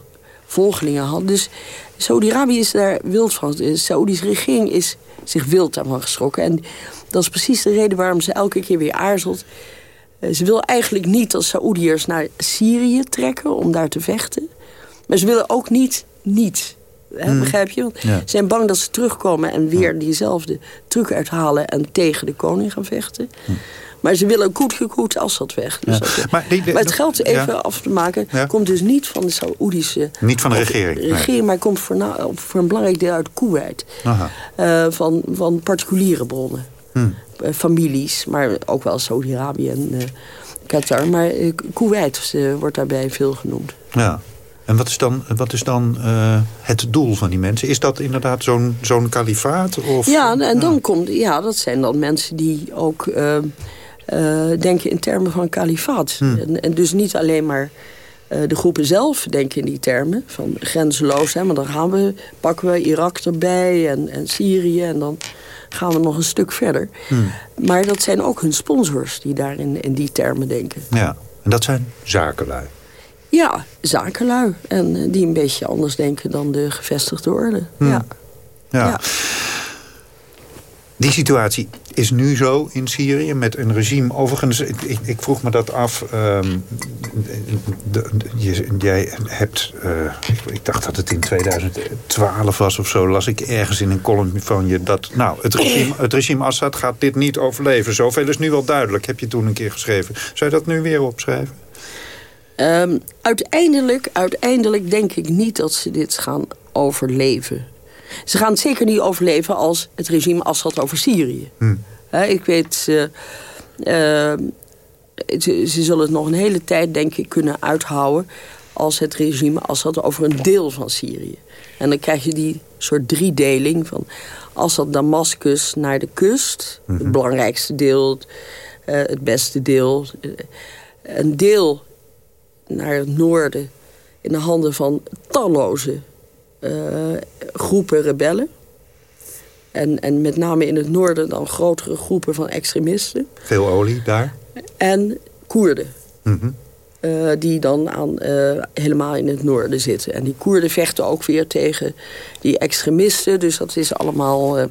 volgelingen hadden. Dus Saudi-Arabië is daar wild van. De Saoedische regering is zich wild daarvan geschrokken. En dat is precies de reden waarom ze elke keer weer aarzelt. Eh, ze wil eigenlijk niet als Saoediërs naar Syrië trekken om daar te vechten. Maar ze willen ook niet niet Hmm. Begrijp je? Ze zijn bang dat ze terugkomen en weer diezelfde truc uithalen... en tegen de koning gaan vechten. Hmm. Maar ze willen goed gekoet Assad weg. Dus maar, het geld even af te maken... komt dus niet van de Saoedische... Niet van de regering. regering maar komt voor, voor, een belangrijk deel uit Kuwait. Uh, van, van particuliere bronnen. Hmm. Uh, families, maar ook wel Saudi-Arabië en uh, Qatar. Maar Kuwait wordt daarbij veel genoemd. Ja. En wat is dan, wat is dan uh, het doel van die mensen? Is dat inderdaad zo'n zo'n kalifaat? Of, ja, en dan komt, ja, dat zijn dan mensen die ook uh, uh, denken in termen van kalifaat. Hmm. En, en, dus niet alleen maar de groepen zelf denken in die termen van grenzeloos. Hè, maar dan gaan we, pakken we Irak erbij en, en Syrië en dan gaan we nog een stuk verder. Hmm. Maar dat zijn ook hun sponsors die daar in, in die termen denken. Ja, en dat zijn zakenlui. Ja, zakenlui. En eh, die een beetje anders denken dan de gevestigde orde. Hmm. Ja. ja. Die situatie is nu zo in Syrië met een regime. Overigens, ik, ik vroeg me dat af. Um, de, jij hebt, uh, ik, dacht dat het in 2012 was of zo... las ik ergens in een column van je dat... nou, het regime, het regime Assad gaat dit niet overleven. Zoveel is nu wel duidelijk, heb je toen een keer geschreven. Zou je dat nu weer opschrijven? Um, uiteindelijk, uiteindelijk denk ik niet dat ze dit gaan overleven. Ze gaan het zeker niet overleven als het regime Assad over Syrië. Hmm. ik weet... Uh, uh, ze, ze, zullen het nog een hele tijd, denk ik, kunnen uithouden... als het regime Assad over een deel van Syrië. En dan krijg je die soort driedeling van Assad Damascus naar de kust. Het mhm. belangrijkste deel, uh, het beste deel. een deel naar het noorden... in de handen van talloze uh, groepen rebellen. En, en met name in het noorden dan grotere groepen van extremisten. Veel olie daar? En Koerden. Mm uh, die dan aan, uh, helemaal in het noorden zitten. En die Koerden vechten ook weer tegen die extremisten. Dus dat is allemaal...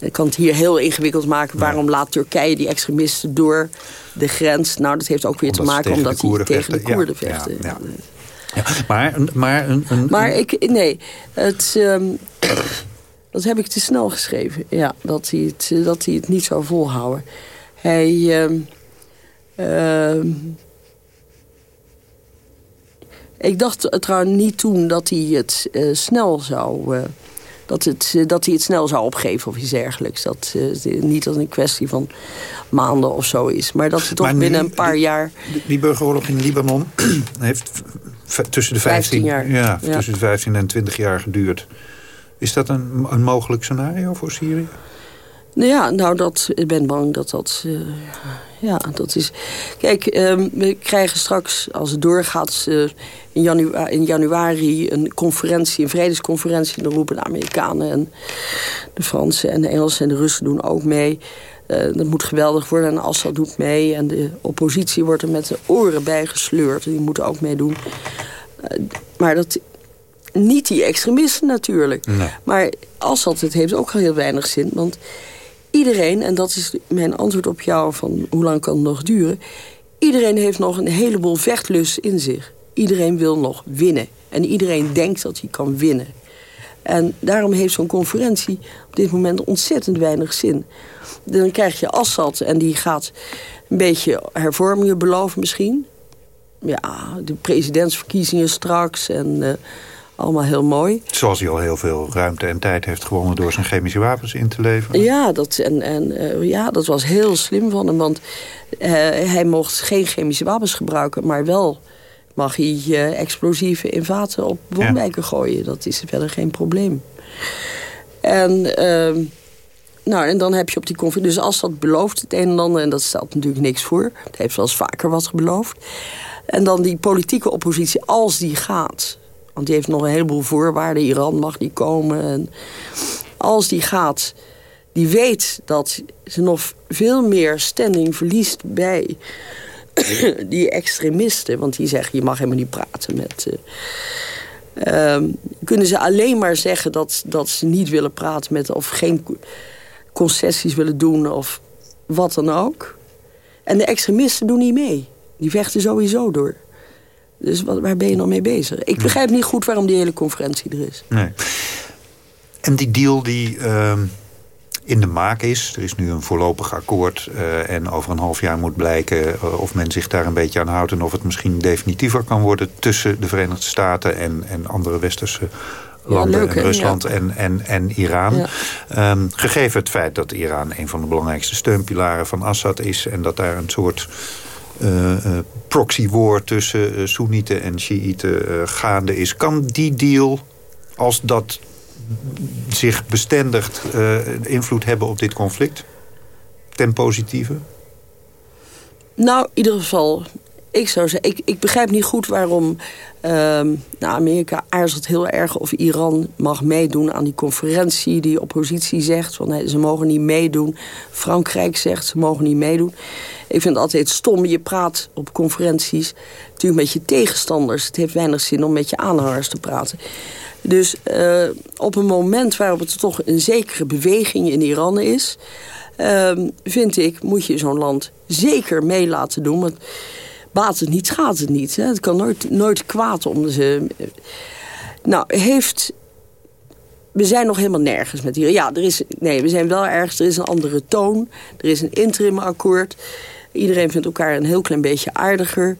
Ik kan het hier heel ingewikkeld maken. Waarom laat Turkije die extremisten door de grens. Nou, dat heeft ook weer te maken omdat hij tegen de Koerden vechten. Ja, ja, maar maar, een, een, maar ik, nee, het, um, dat heb ik te snel geschreven. Ja, dat hij het, dat hij het niet zou volhouden. Hij... Um, Ik dacht trouwens niet toen dat hij het uh, snel zou... Uh, dat, het, uh, dat hij het snel zou opgeven of iets dergelijks. Dat niet dat een kwestie van maanden of zo is. Maar dat het toch binnen een paar die, jaar... Die burgeroorlog in Libanon heeft tussen de 15, 15 jaar. Ja, Ja. tussen de 15 en 20 jaar geduurd. Is dat een, een mogelijk scenario voor Syrië? Nou ja, nou, dat, ik ben bang dat dat... eh, ja, dat is... Kijk, ehm, we krijgen straks, als het doorgaat... eh, in, janua in januari een conferentie, een vredesconferentie. Dan roepen de Amerikanen en de Fransen en de Engelsen en de Russen doen ook mee. Eh, dat moet geweldig worden en Assad doet mee. En de oppositie wordt er met de oren bij gesleurd. Die moeten ook meedoen. Maar dat... Niet die extremisten natuurlijk. Nee. Maar Assad, het heeft ook heel weinig zin. Want iedereen, en dat is mijn antwoord op jou van hoe lang kan het nog duren. Iedereen heeft nog een heleboel vechtlust in zich. Iedereen wil nog winnen. En iedereen denkt dat hij kan winnen. En daarom heeft zo'n conferentie op dit moment ontzettend weinig zin. Dan krijg je Assad en die gaat een beetje hervormingen beloven misschien. Ja, de presidentsverkiezingen straks en eh, allemaal heel mooi. Zoals hij al heel veel ruimte en tijd heeft gewonnen... door zijn chemische wapens in te leveren. Ja, dat, en, en, eh, ja, dat was heel slim van hem. Want eh, hij mocht geen chemische wapens gebruiken... maar wel mag hij eh, explosieven in vaten op woonwijken gooien. Dat is verder geen probleem. En, ehm, nou, en dan heb je op die conferentie... Dus als dat belooft het een en ander... en dat stelt natuurlijk niks voor. Het heeft wel eens vaker wat beloofd. En dan die politieke oppositie, als die gaat... want die heeft nog een heleboel voorwaarden. Iran mag niet komen. En als die gaat, die weet dat ze nog veel meer standing verliest bij die extremisten. Want die zeggen, je mag helemaal niet praten met... eh, ehm, kunnen ze alleen maar zeggen dat, dat ze niet willen praten met... of geen concessies willen doen of wat dan ook. En de extremisten doen niet mee. Die vechten sowieso door. Dus wat, waar ben je dan mee bezig? Ik begrijp niet goed waarom die hele conferentie er is. Nee. En die deal die ehm, in de maak is... er is nu een voorlopig akkoord... eh, en over een half jaar moet blijken eh, of men zich daar een beetje aan houdt... en of het misschien definitiever kan worden... tussen de Verenigde Staten en, en andere westerse landen... leuk, en Rusland Ja. en, en, en Iran. Ja. Ehm, gegeven het feit dat Iran een van de belangrijkste steunpilaren van Assad is... en dat daar een soort eh, eh, proxy-war tussen uh, Soenieten en Shiiten eh, gaande is... kan die deal, als dat zich bestendigt, eh, invloed hebben op dit conflict? Ten positieve? Nou, in ieder geval, ik zou zeggen, ik, ik begrijp niet goed waarom ehm, nou, Amerika aarzelt heel erg of Iran mag meedoen aan die conferentie. Die oppositie zegt van ze mogen niet meedoen. Frankrijk zegt ze mogen niet meedoen. Ik vind het altijd stom. Je praat op conferenties natuurlijk met je tegenstanders. Het heeft weinig zin om met je aanhangers te praten. Dus uh, op een moment waarop het toch een zekere beweging in Iran is... Uh, vind ik, moet je zo'n land zeker mee laten doen. Want baat het niet, schaadt het niet. Hè? Het kan nooit, nooit kwaad om ze... Nou, heeft... We zijn nog helemaal nergens met Iran. Ja, er is, nee, we zijn wel ergens. Er is een andere toon. Er is een interimakkoord. Iedereen vindt elkaar een heel klein beetje aardiger.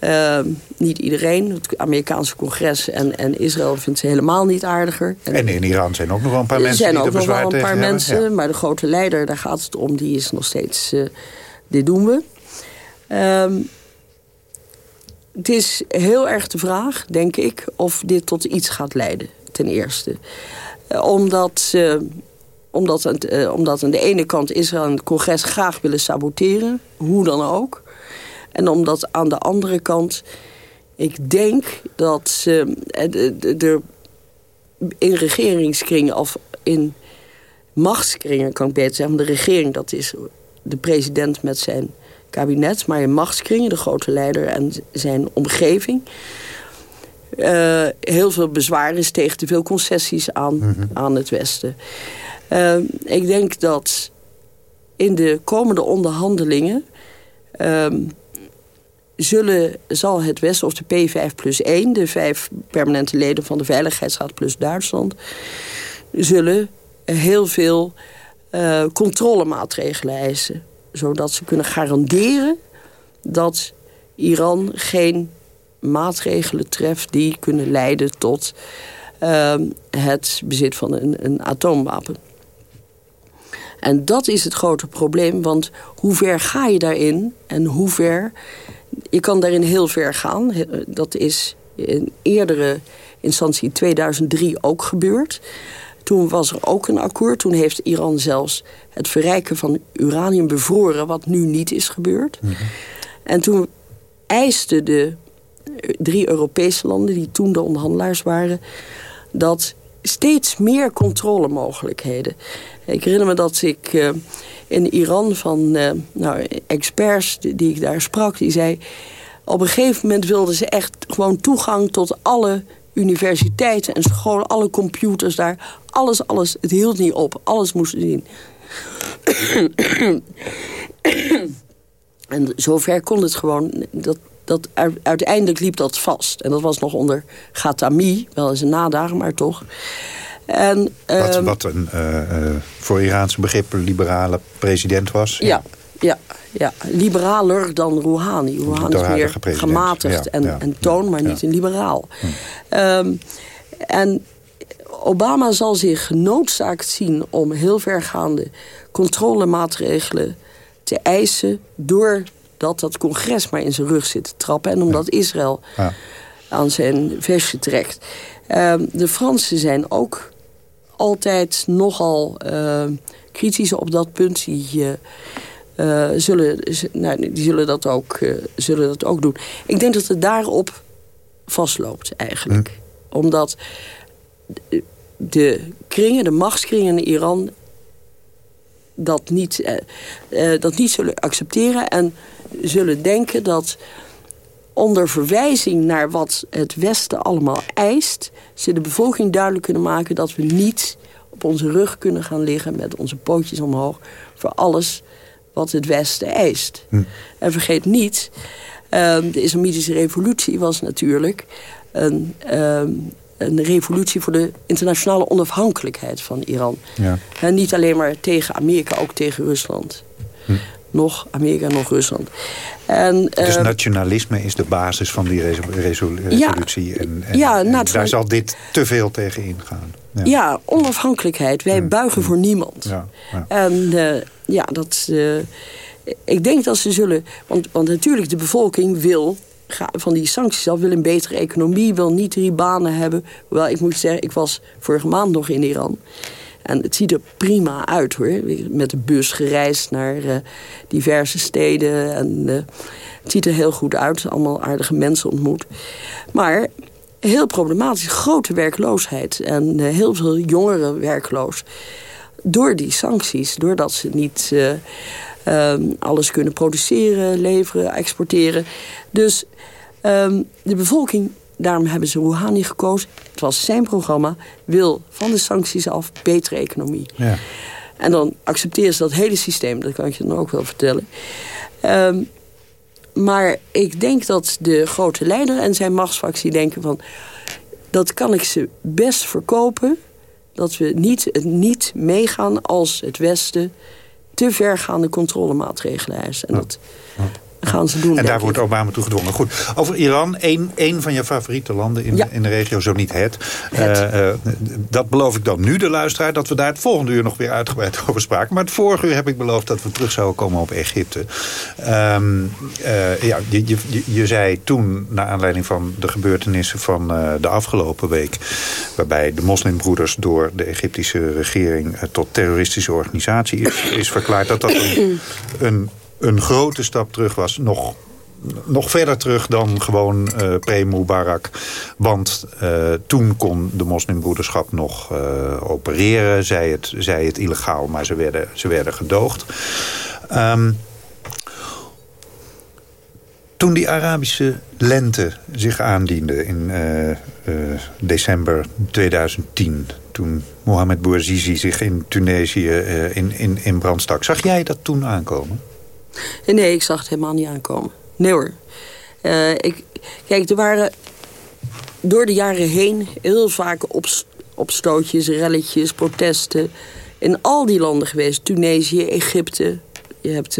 Uh, niet iedereen. Het Amerikaanse congres en, en Israël vindt ze helemaal niet aardiger. En, en in Iran zijn ook nog wel een paar mensen Er zijn die ook er nog wel een paar mensen. Ja. Maar de grote leider, daar gaat het om, die is nog steeds... Uh, dit doen we. Um, het is heel erg de vraag, denk ik, of dit tot iets gaat leiden. Ten eerste. Uh, omdat, uh, omdat, het, uh, omdat aan de ene kant Israël en het congres graag willen saboteren. Hoe dan ook. En omdat aan de andere kant... Ik denk dat er in regeringskringen of in machtskringen, kan ik beter zeggen. De regering, dat is de president met zijn kabinet. Maar in machtskringen, de grote leider en zijn omgeving... Uh, heel veel bezwaar is tegen te veel concessies aan, mm -hmm. aan het Westen. Uh, ik denk dat in de komende onderhandelingen... Uh, zullen, zal het Westen, of de P5 plus 1... de vijf permanente leden van de Veiligheidsraad plus Duitsland... zullen heel veel uh, controlemaatregelen eisen. Zodat ze kunnen garanderen dat Iran geen maatregelen treft die kunnen leiden tot ehm, het bezit van een, een atoomwapen. En dat is het grote probleem, want hoe ver ga je daarin en hoe ver... Je kan daarin heel ver gaan. Dat is in eerdere instantie in 2003 ook gebeurd. Toen was er ook een akkoord. Toen heeft Iran zelfs het verrijken van uranium bevroren... wat nu niet is gebeurd. Mhm. En toen eisten de drie Europese landen... die toen de onderhandelaars waren... dat steeds meer controlemogelijkheden. Ik herinner me dat ik uh, in Iran van uh, nou, experts die, die, ik daar sprak... die zei, op een gegeven moment wilden ze echt gewoon toegang tot alle universiteiten en scholen, alle computers daar. Alles, alles. Het hield niet op. Alles moesten zien. en zover kon het gewoon. Dat, dat, uiteindelijk liep dat vast. En dat was nog onder Ghatami. Wel eens een nadagen, maar toch. En, wat, um, wat een uh, uh, voor Iraanse begrippen liberale president was. Ja, ja, ja. liberaler dan Rouhani. Rouhani is meer gematigd en, en toon, maar niet een liberaal. Hm. Um, en Obama zal zich genoodzaakt zien om heel vergaande controlemaatregelen te eisen... doordat dat congres maar in zijn rug zit te trappen... en omdat Israël ja. aan zijn vestje trekt. Um, de Fransen zijn ook altijd nogal uh, kritisch op dat punt. Die, uh, uh, zullen, nou, die zullen, dat ook, uh, zullen dat ook doen. Ik denk dat het daarop vastloopt eigenlijk. Hm. Omdat de kringen, de machtskringen in Iran... dat niet, uh, dat niet zullen accepteren en zullen denken dat onder verwijzing naar wat het Westen allemaal eist... ze de bevolking duidelijk kunnen maken dat we niet op onze rug kunnen gaan liggen... met onze pootjes omhoog voor alles wat het Westen eist. Hm. En vergeet niet, um, de islamitische revolutie was natuurlijk... een, um, een revolutie voor de internationale onafhankelijkheid van Iran. Ja. En niet alleen maar tegen Amerika, ook tegen Rusland. Hm. Nog Amerika, nog Rusland. En, dus uh, nationalisme is de basis van die resolutie. Ja, en, en, ja, en daar zal dit te veel tegen ingaan. Ja, ja onafhankelijkheid. Wij buigen voor niemand. Ja, en uh, ja, dat... Uh, ik denk dat ze zullen... Want, want natuurlijk, de bevolking wil van die sancties af, wil een betere economie, wil niet drie banen hebben. Hoewel, ik moet zeggen, ik was vorige maand nog in Iran. En het ziet er prima uit hoor. Met de bus gereisd naar uh, diverse steden. En uh, het ziet er heel goed uit. Allemaal aardige mensen ontmoet. Maar heel problematisch. Grote werkloosheid. En uh, heel veel jongeren werkloos. Door die sancties. Doordat ze niet um, alles kunnen produceren, leveren, exporteren. Dus um, de bevolking Daarom hebben ze Rouhani gekozen. Het was zijn programma. Wil van de sancties af betere economie. Ja. En dan accepteren ze dat hele systeem. Dat kan ik je dan ook wel vertellen. Um, maar ik denk dat de grote leider en zijn machtsfractie denken van... dat kan ik ze best verkopen. Dat we niet, niet meegaan als het Westen te vergaande controlemaatregelen eisen. En dat, gaan ze doen. En daar wordt Obama toe gedwongen. Goed, over Iran, één, één van je favoriete landen in, in de regio, zo niet het. Uh, dat beloof ik dan nu de luisteraar, dat we daar het volgende uur nog weer uitgebreid over spraken. Maar het vorige uur heb ik beloofd dat we terug zouden komen op Egypte. Um, uh, ja, je, je, je zei toen, naar aanleiding van de gebeurtenissen van de afgelopen week... waarbij de moslimbroeders door de Egyptische regering tot terroristische organisatie is, is verklaard... dat dat een, een een grote stap terug was. Nog, nog verder terug dan gewoon uh, pre-Mubarak. Want uh, toen kon de moslimbroederschap nog uh, opereren. Zij het, zij het illegaal, maar ze werden, ze werden gedoogd. Um, toen die Arabische lente zich aandiende in december 2010... toen Mohamed Bouazizi zich in Tunesië in, in, in brand stak... zag jij dat toen aankomen? Nee, ik zag het helemaal niet aankomen. Nee hoor. Uh, ik, kijk, er waren door de jaren heen heel vaak op, opstootjes, relletjes, protesten... in al die landen geweest. Tunesië, Egypte, Je hebt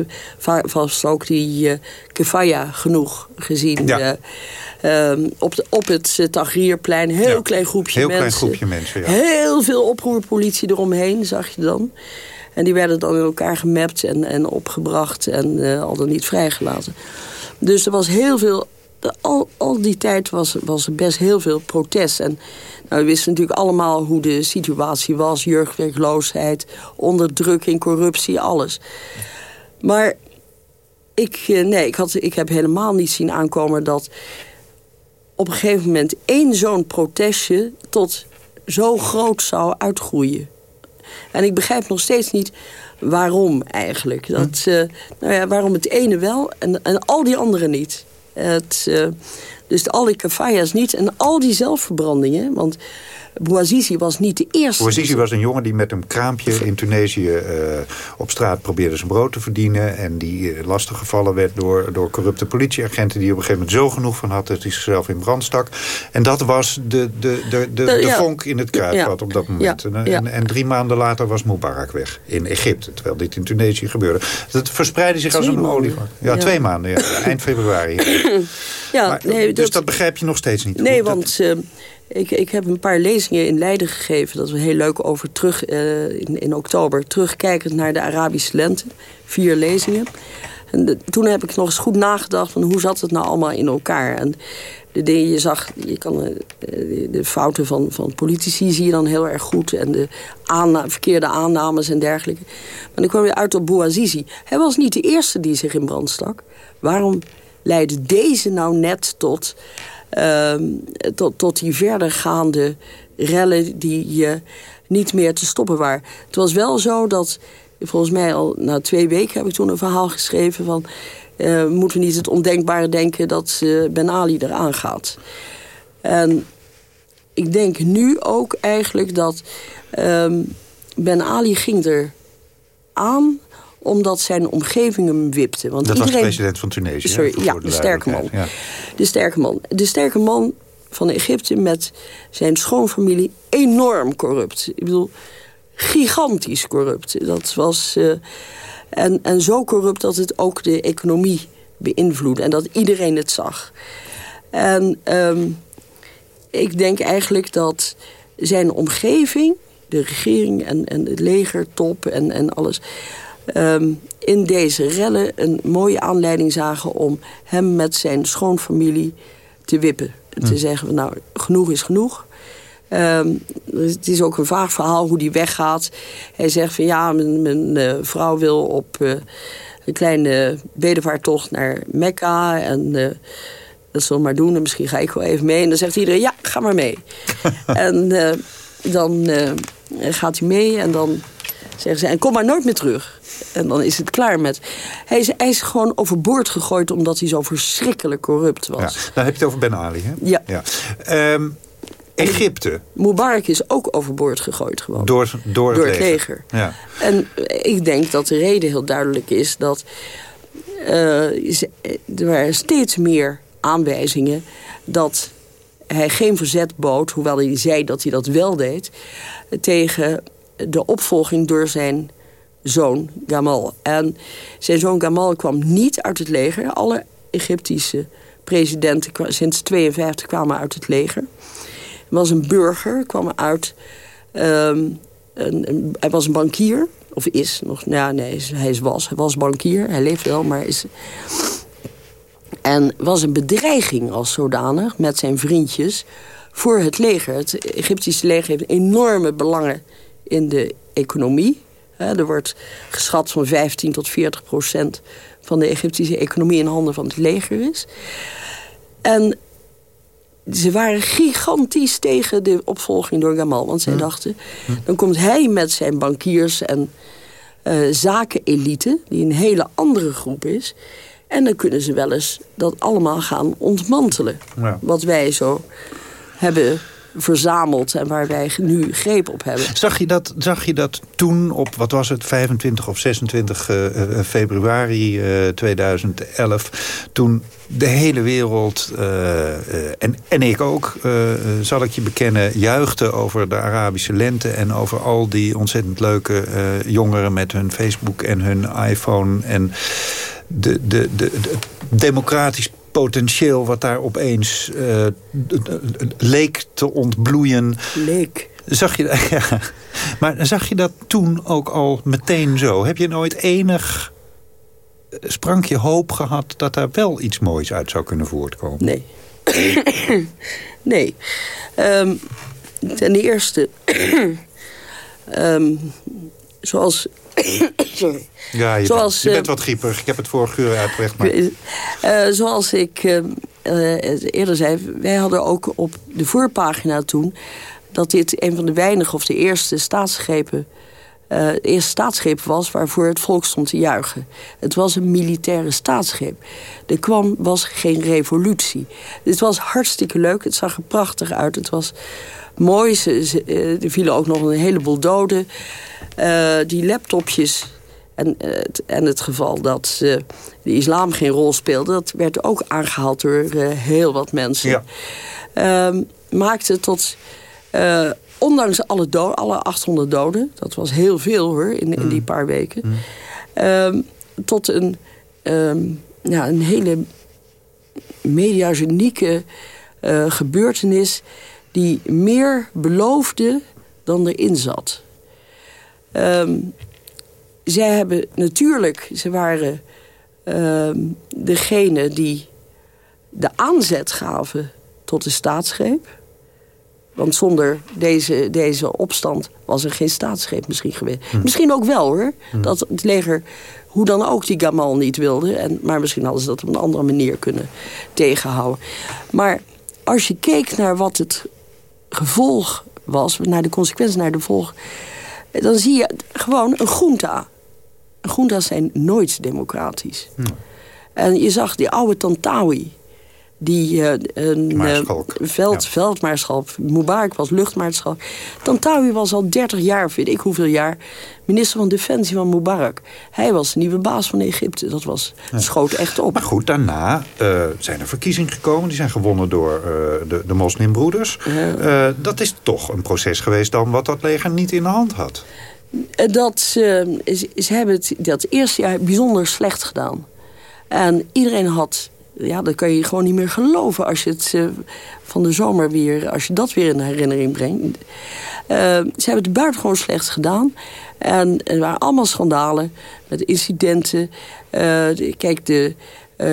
vast ook die uh, Kefaya genoeg gezien. Ja. Ehm, op, de, op het uh, Tagrierplein, heel klein groepje heel mensen. Heel klein groepje mensen, ja. Heel veel oproerpolitie eromheen, zag je dan. En die werden dan in elkaar gemapt en, en opgebracht en uh, al dan niet vrijgelaten. Dus er was heel veel... Al, al die tijd was, was er best heel veel protest. En nou, we wisten natuurlijk allemaal hoe de situatie was. Jeugdwerkloosheid, onderdrukking, corruptie, alles. Maar ik, nee, ik, had, ik heb helemaal niet zien aankomen dat op een gegeven moment één zo'n protestje tot zo groot zou uitgroeien. En ik begrijp nog steeds niet waarom eigenlijk. Dat, uh, nou ja, waarom het ene wel en, en al die andere niet. Het, uh, dus al die kafaya's niet en al die zelfverbrandingen. Want Bouazizi was niet de eerste. Bouazizi was een jongen die met een kraampje in Tunesië uh, op straat probeerde zijn brood te verdienen. En die uh, lastiggevallen werd door, door corrupte politieagenten die op een gegeven moment zo genoeg van had dat hij zichzelf in brand stak. En dat was de, de, de, de, de ja. vonk in het kruidvat Ja. op dat moment. Ja. En, en, en drie maanden later was Mubarak weg in Egypte. Terwijl dit in Tunesië gebeurde. Dat verspreidde zich als een olievat. Ja, twee maanden. Eind februari. Ja, Maar, nee, dus dat begrijp je nog steeds niet. Nee, dat- want eh, ik, ik heb een paar lezingen in Leiden gegeven. Dat was heel leuk over terug eh, in, in oktober. Terugkijkend naar de Arabische lente. Vier lezingen. En toen heb ik nog eens goed nagedacht van hoe zat het nou allemaal in elkaar. En de dingen je zag, je kan, eh, de, fouten van, van politici zie je dan heel erg goed. En de verkeerde aannames en dergelijke. Maar dan kwam je uit op Bouazizi. Hij was niet de eerste die zich in brand stak. Waarom leidde deze nou net tot, tot, tot die verdergaande rellen die eh, niet meer te stoppen waren? Het was wel zo dat, volgens mij al na twee weken heb ik toen een verhaal geschreven van... eh, moeten we niet het ondenkbare denken dat eh, Ben Ali eraan gaat. En ik denk nu ook eigenlijk dat ehm, Ben Ali ging er aan omdat zijn omgeving hem wipte. Want Dat was de iedereen... president van Tunesië. Sorry, ja, de sterke man. duidelijkheid. De sterke man. De sterke man van Egypte met zijn schoonfamilie enorm corrupt. Ik bedoel, gigantisch corrupt. Dat was... eh, en, en zo corrupt dat het ook de economie beïnvloedde. En dat iedereen het zag. En ehm, ik denk eigenlijk dat zijn omgeving, de regering en, en het legertop en, en alles... ehm, in deze rellen een mooie aanleiding zagen om hem met zijn schoonfamilie te wippen. En te zeggen, van, nou, genoeg is genoeg. Ehm, het is ook een vaag verhaal hoe die weggaat. Hij zegt van ja, mijn, mijn eh, vrouw wil op eh, een kleine bedevaarttocht naar Mekka. En eh, dat zullen we maar doen. En misschien ga ik wel even mee. En dan zegt iedereen, ja, ga maar mee. en dan gaat hij mee en dan zeggen ze, en kom maar nooit meer terug. En dan is het klaar met... Hij is, hij is gewoon overboord gegooid omdat hij zo verschrikkelijk corrupt was. Ja. Dan heb je het over Ben Ali, hè? Ja. Ehm, Egypte, Mubarak is ook overboord gegooid gewoon. door, door het Door het leger. leger. Ja. En ik denk dat de reden heel duidelijk is dat... eh, ze- er waren steeds meer aanwijzingen dat hij geen verzet bood... hoewel hij zei dat hij dat wel deed... tegen de opvolging door zijn zoon Gamal. En zijn zoon Gamal kwam niet uit het leger. Alle Egyptische presidenten sinds 52 kwamen uit het leger. Hij was een burger, kwam uit... ehm, hij was een bankier, of is nog... Nou, nee, hij is was. Hij was bankier, hij leeft wel, maar is... En was een bedreiging als zodanig met zijn vriendjes voor het leger. Het Egyptische leger heeft enorme belangen in de economie. Er wordt geschat van 15 tot 40 procent van de Egyptische economie in handen van het leger is. En ze waren gigantisch tegen de opvolging door Gamal. Want zij dachten, dan komt hij met zijn bankiers en eh zakenelite... die een hele andere groep is... en dan kunnen ze wel eens dat allemaal gaan ontmantelen. Ja. Wat wij zo hebben verzameld en waar wij nu greep op hebben. Zag je dat, zag je dat toen op, wat was het, 25 of 26 uh, februari uh, 2011... toen de hele wereld, en, en ik ook, zal ik je bekennen... juichte over de Arabische lente en over al die ontzettend leuke jongeren... met hun Facebook en hun iPhone en de, de, de, de democratisch potentieel wat daar opeens uh, leek te ontbloeien. Leek. Zag je, ja, maar zag je dat toen ook al meteen zo? Heb je nooit enig sprankje hoop gehad... dat daar wel iets moois uit zou kunnen voortkomen? Nee. nee. Um, ten eerste... um, zoals Sorry. Ja, je, zoals, bent, je bent eh, wat grieperig. Ik heb het vorige uur uitgelegd. Maar... Uh, zoals ik uh, eerder zei, wij hadden ook op de voorpagina toen... dat dit een van de weinige of de eerste staatsgrepen... de eerste staatsgreep was waarvoor het volk stond te juichen. Het was een militaire staatsgreep. Er kwam, was geen revolutie. Het was hartstikke leuk. Het zag er prachtig uit. Het was mooi. er vielen ook nog een heleboel doden. Uh, die laptopjes en, uh, en het geval dat uh, de islam geen rol speelde... dat werd ook aangehaald door heel wat mensen. Ja. Ehm, maakte tot, ondanks alle, doden, alle 800 doden... dat was heel veel hoor, in, in die mm. paar weken... Mm. Ehm, tot een, um, ja, een hele mediagenieke gebeurtenis... die meer beloofde dan erin zat... Um, zij hebben natuurlijk, ze waren um, degene die de aanzet gaven tot de staatsgreep. Want zonder deze, deze opstand was er geen staatsgreep misschien geweest. Hm. Misschien ook wel hoor. Hm. Dat het leger hoe dan ook die Gamal niet wilde. En, maar misschien hadden ze dat op een andere manier kunnen tegenhouden. Maar als je keek naar wat het gevolg was... naar de consequenties, naar de volg dan zie je gewoon een groenta. Groenta's zijn nooit democratisch. Hm. En je zag die oude Tantawi die uh, een uh, veld, ja. veldmaarschalk, Mubarak was luchtmaarschalk. Tantawi was al 30 jaar, weet ik hoeveel jaar, minister van Defensie van Mubarak. Hij was de nieuwe baas van Egypte. Dat was, ja. schoot echt op. Maar goed, daarna uh, zijn er verkiezingen gekomen. Die zijn gewonnen door de, de moslimbroeders. dat is toch een proces geweest dan wat dat leger niet in de hand had. Dat, ze, ze hebben het dat eerste jaar bijzonder slecht gedaan. En iedereen had ja, dat kan je gewoon niet meer geloven als je het uh, van de zomer weer, als je dat weer in herinnering brengt. Uh, ze hebben het buitengewoon slecht gedaan. En er waren allemaal schandalen met incidenten. Uh, de, kijk, de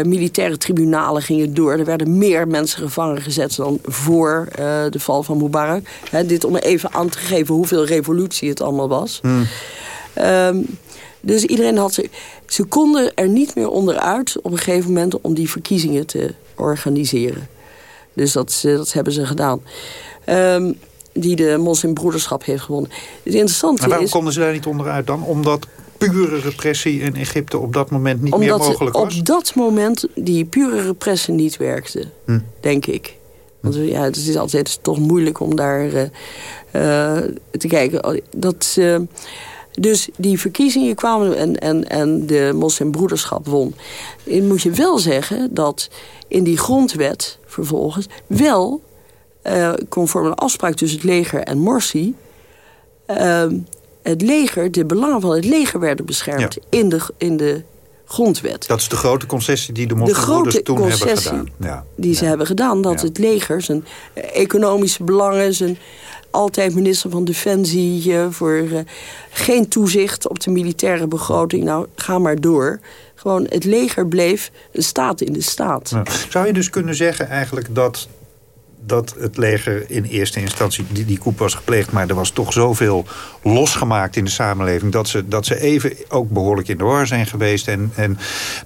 militaire tribunalen gingen door. Er werden meer mensen gevangen gezet dan voor de val van Mubarak. dit om even aan te geven hoeveel revolutie het allemaal was. Hmm. Ehm, dus iedereen had ze... Ze konden er niet meer onderuit op een gegeven moment om die verkiezingen te organiseren. Dus dat, dat hebben ze gedaan. Um, die de moslimbroederschap heeft gewonnen. Het interessante maar waarom is, konden ze daar niet onderuit dan? Omdat pure repressie in Egypte op dat moment niet meer mogelijk was? op dat moment die pure repressie niet werkte, hm. denk ik. Want ja, het is altijd toch moeilijk om daar uh, uh, te kijken. Dat... Uh, dus die verkiezingen kwamen en, en, en de moslimbroederschap won. En moet je wel zeggen dat in die grondwet vervolgens... wel, uh, conform een afspraak tussen het leger en Morsi... Uh, het leger, de belangen van het leger werden beschermd in, de, in de grondwet. Dat is de grote concessie die de moslimbroeders toen hebben gedaan. Ja. die ze hebben gedaan. Dat het leger zijn economische belangen... zijn altijd minister van Defensie uh, voor uh, geen toezicht op de militaire begroting. Nou, ga maar door. Gewoon, het leger bleef een staat in de staat. Ja. Zou je dus kunnen zeggen eigenlijk dat dat het leger in eerste instantie die, die koep was gepleegd... maar er was toch zoveel losgemaakt in de samenleving... dat ze, dat ze even ook behoorlijk in de war zijn geweest... en, en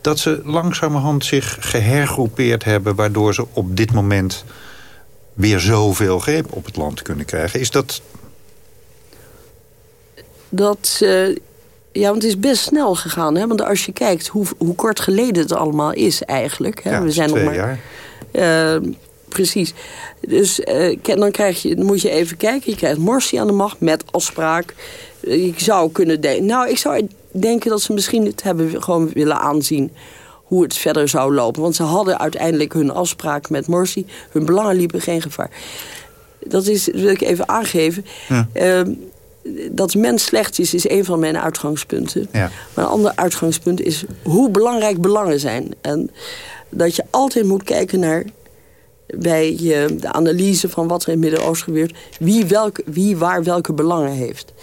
dat ze langzamerhand zich gehergroepeerd hebben... waardoor ze op dit moment weer zoveel greep op het land kunnen krijgen. Is dat... Dat... Uh, ja, want het is best snel gegaan. Hè? Want als je kijkt hoe, hoe kort geleden het allemaal is eigenlijk. Hè? Ja, We zijn nog maar, jaar. Uh, precies. Dus uh, dan, krijg je, dan moet je even kijken. Je krijgt Morsi aan de macht met afspraak. Ik zou kunnen denken... Nou, ik zou denken dat ze misschien het hebben gewoon willen aanzien hoe het verder zou lopen. Want ze hadden uiteindelijk hun afspraak met Morsi. Hun belangen liepen geen gevaar. Dat is, wil ik even aangeven. Ja. Ehm, dat mens slecht is, is een van mijn uitgangspunten. Ja. Maar een ander uitgangspunt is hoe belangrijk belangen zijn. En dat je altijd moet kijken naar bij de analyse van wat er in het Midden-Oosten gebeurt... Wie, welk, wie waar welke belangen heeft.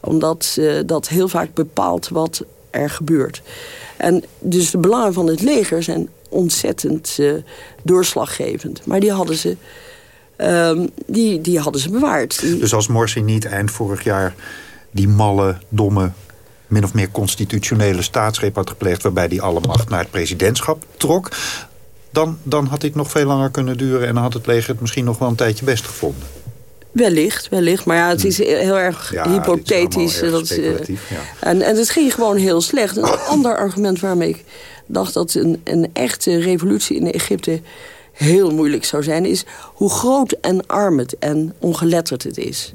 Omdat uh, dat heel vaak bepaalt wat er gebeurt. En dus de belangen van het leger zijn ontzettend uh, doorslaggevend. Maar die hadden ze, um, die, die hadden ze bewaard. Dus als Morsi niet eind vorig jaar die malle, domme min of meer constitutionele staatsgreep had gepleegd... waarbij hij alle macht naar het presidentschap trok... Dan, dan had dit nog veel langer kunnen duren... en dan had het leger het misschien nog wel een tijdje best gevonden. Wellicht, wellicht. Maar ja, het is heel erg hypothetisch. dat is, uh, en, en het ging gewoon heel slecht. Een ander argument waarmee ik dacht dat een, een echte revolutie in Egypte heel moeilijk zou zijn... is hoe groot en arm het en ongeletterd het is.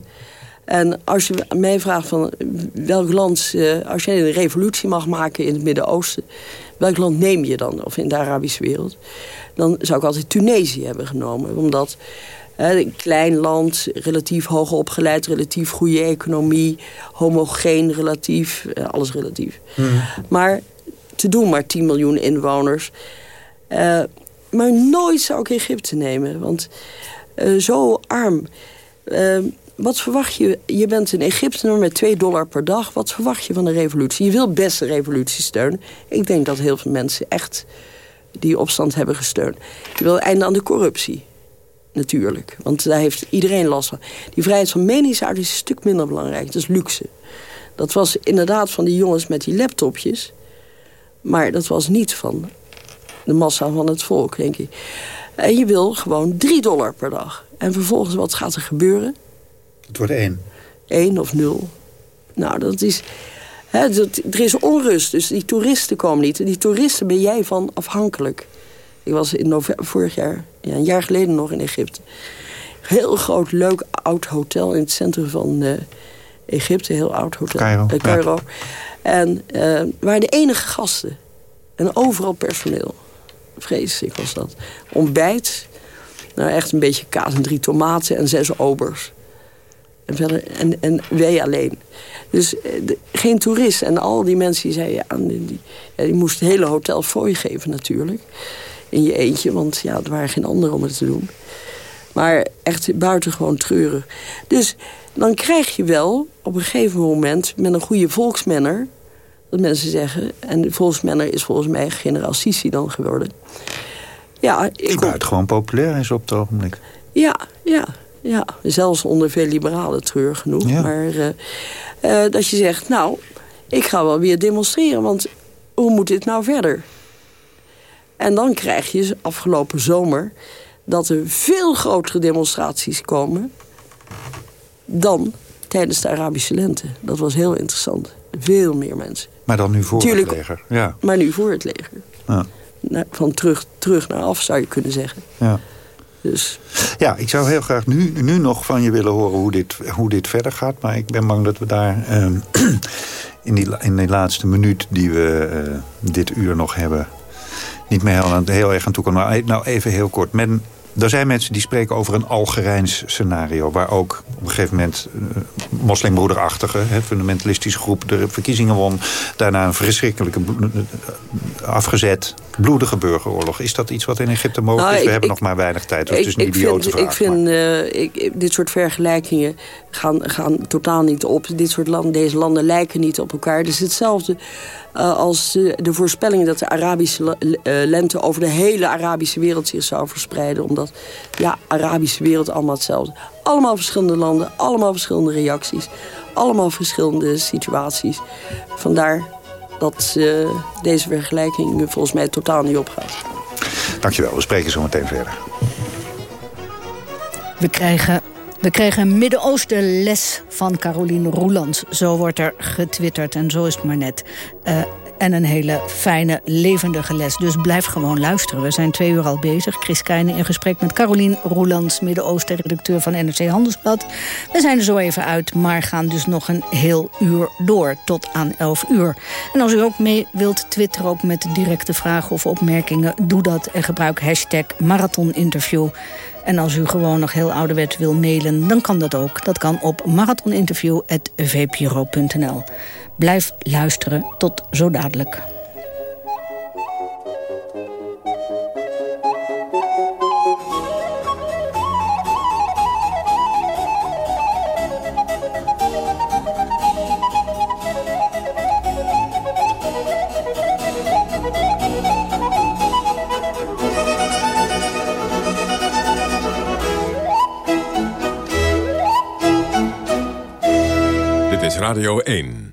En als je mij vraagt van welk land... Uh, als jij een revolutie mag maken in het Midden-Oosten... welk land neem je dan, of in de Arabische wereld... dan zou ik altijd Tunesië hebben genomen. Omdat een klein land, relatief hoog opgeleid, relatief goede economie, homogeen relatief, eh, alles relatief. Hmm. Maar te doen maar 10 miljoen inwoners. Uh, maar nooit zou ik Egypte nemen, want uh, zo arm. Uh, wat verwacht je? Je bent een Egyptenaar met 2 dollar per dag. Wat verwacht je van een revolutie? Je wil best een revolutie steunen. Ik denk dat heel veel mensen echt die opstand hebben gesteund. Je wil einde aan de corruptie natuurlijk. Want daar heeft iedereen last van. Die vrijheid van meningsuiting is een stuk minder belangrijk. Dat is luxe. Dat was inderdaad van die jongens met die laptopjes. Maar dat was niet van de massa van het volk, denk ik. En je wil gewoon 3 dollar per dag. En vervolgens, wat gaat er gebeuren? Het wordt één. Eén of nul. Nou, dat is... Hè, dat, er is onrust, dus die toeristen komen niet. Die toeristen ben jij van afhankelijk. Ik was in november, vorig jaar, ja, een jaar geleden nog in Egypte. Heel groot, leuk, oud hotel in het centrum van uh, Egypte. Heel oud hotel. Cairo. Uh, Cairo. En uh, waren de enige gasten. En overal personeel. Vreselijk was dat. Ontbijt. Nou, echt een beetje kaas en drie tomaten en zes obers. En, verder, en, en wij alleen. Dus geen toerist. En al die mensen die zeiden... Ja, die, ja, die moesten het hele hotel voor je geven natuurlijk in je eentje. Want ja, er waren geen anderen om het te doen. Maar echt buitengewoon treurig. Dus dan krijg je wel op een gegeven moment met een goede volksmenner... dat mensen zeggen, en de volksmenner is volgens mij generaal Sisi dan geworden. Ja, ik buitengewoon populair is op het ogenblik. Ja, ja, ja. Zelfs onder veel liberalen treur genoeg. Maar uh, uh, dat je zegt, nou, ik ga wel weer demonstreren... want hoe moet dit nou verder? En dan krijg je afgelopen zomer dat er veel grotere demonstraties komen dan tijdens de Arabische lente. Dat was heel interessant. Veel meer mensen. Maar dan nu voor het leger. Ja. Maar nu voor het leger. Ja. Van terug, terug naar af zou je kunnen zeggen. Ja. Dus. Ja, ik zou heel graag nu, nu nog van je willen horen hoe dit, hoe dit verder gaat. Maar ik ben bang dat we daar um, in, die, in die laatste minuut die we uh, dit uur nog hebben niet meer heel, heel erg aan toe kan. Maar nou even heel kort. Men, er zijn mensen die spreken over een Algerijns scenario... waar ook op een gegeven moment uh, moslimbroederachtige... Hè, fundamentalistische groep de verkiezingen won... daarna een verschrikkelijke uh, afgezet, bloedige burgeroorlog. Is dat iets wat in Egypte mogelijk nou, is? We hebben nog maar weinig tijd, dus het is een idiote vraag. Ik vind, uh, ik, dit soort vergelijkingen gaan, gaan totaal niet op. Dit soort landen, deze landen lijken niet op elkaar. Het is hetzelfde als de, de, voorspelling dat de Arabische uh, lente over de hele Arabische wereld zich zou verspreiden. Omdat, ja, Arabische wereld allemaal hetzelfde. Allemaal verschillende landen, allemaal verschillende reacties. Allemaal verschillende situaties. Vandaar dat uh, deze vergelijking volgens mij totaal niet opgaat. Dankjewel, we spreken zo meteen verder. We krijgen we kregen een Midden-Oosten les van Caroline Roelands. Zo wordt er getwitterd en zo is het maar net. Uh, En een hele fijne, levendige les. Dus blijf gewoon luisteren. We zijn twee uur al bezig. Chris Keijnen in gesprek met Carolien Roelands... Midden-Oosten, redacteur van NRC Handelsblad. We zijn er zo even uit, maar gaan dus nog een heel uur door. Tot aan 11 uur. En als u ook mee wilt twitteren ook met directe vragen of opmerkingen... doe dat en gebruik hashtag marathoninterview. En als u gewoon nog heel ouderwet wil mailen, dan kan dat ook. Dat kan op marathoninterview.vpro.nl. Blijf luisteren. Tot zo dadelijk. Radio 1.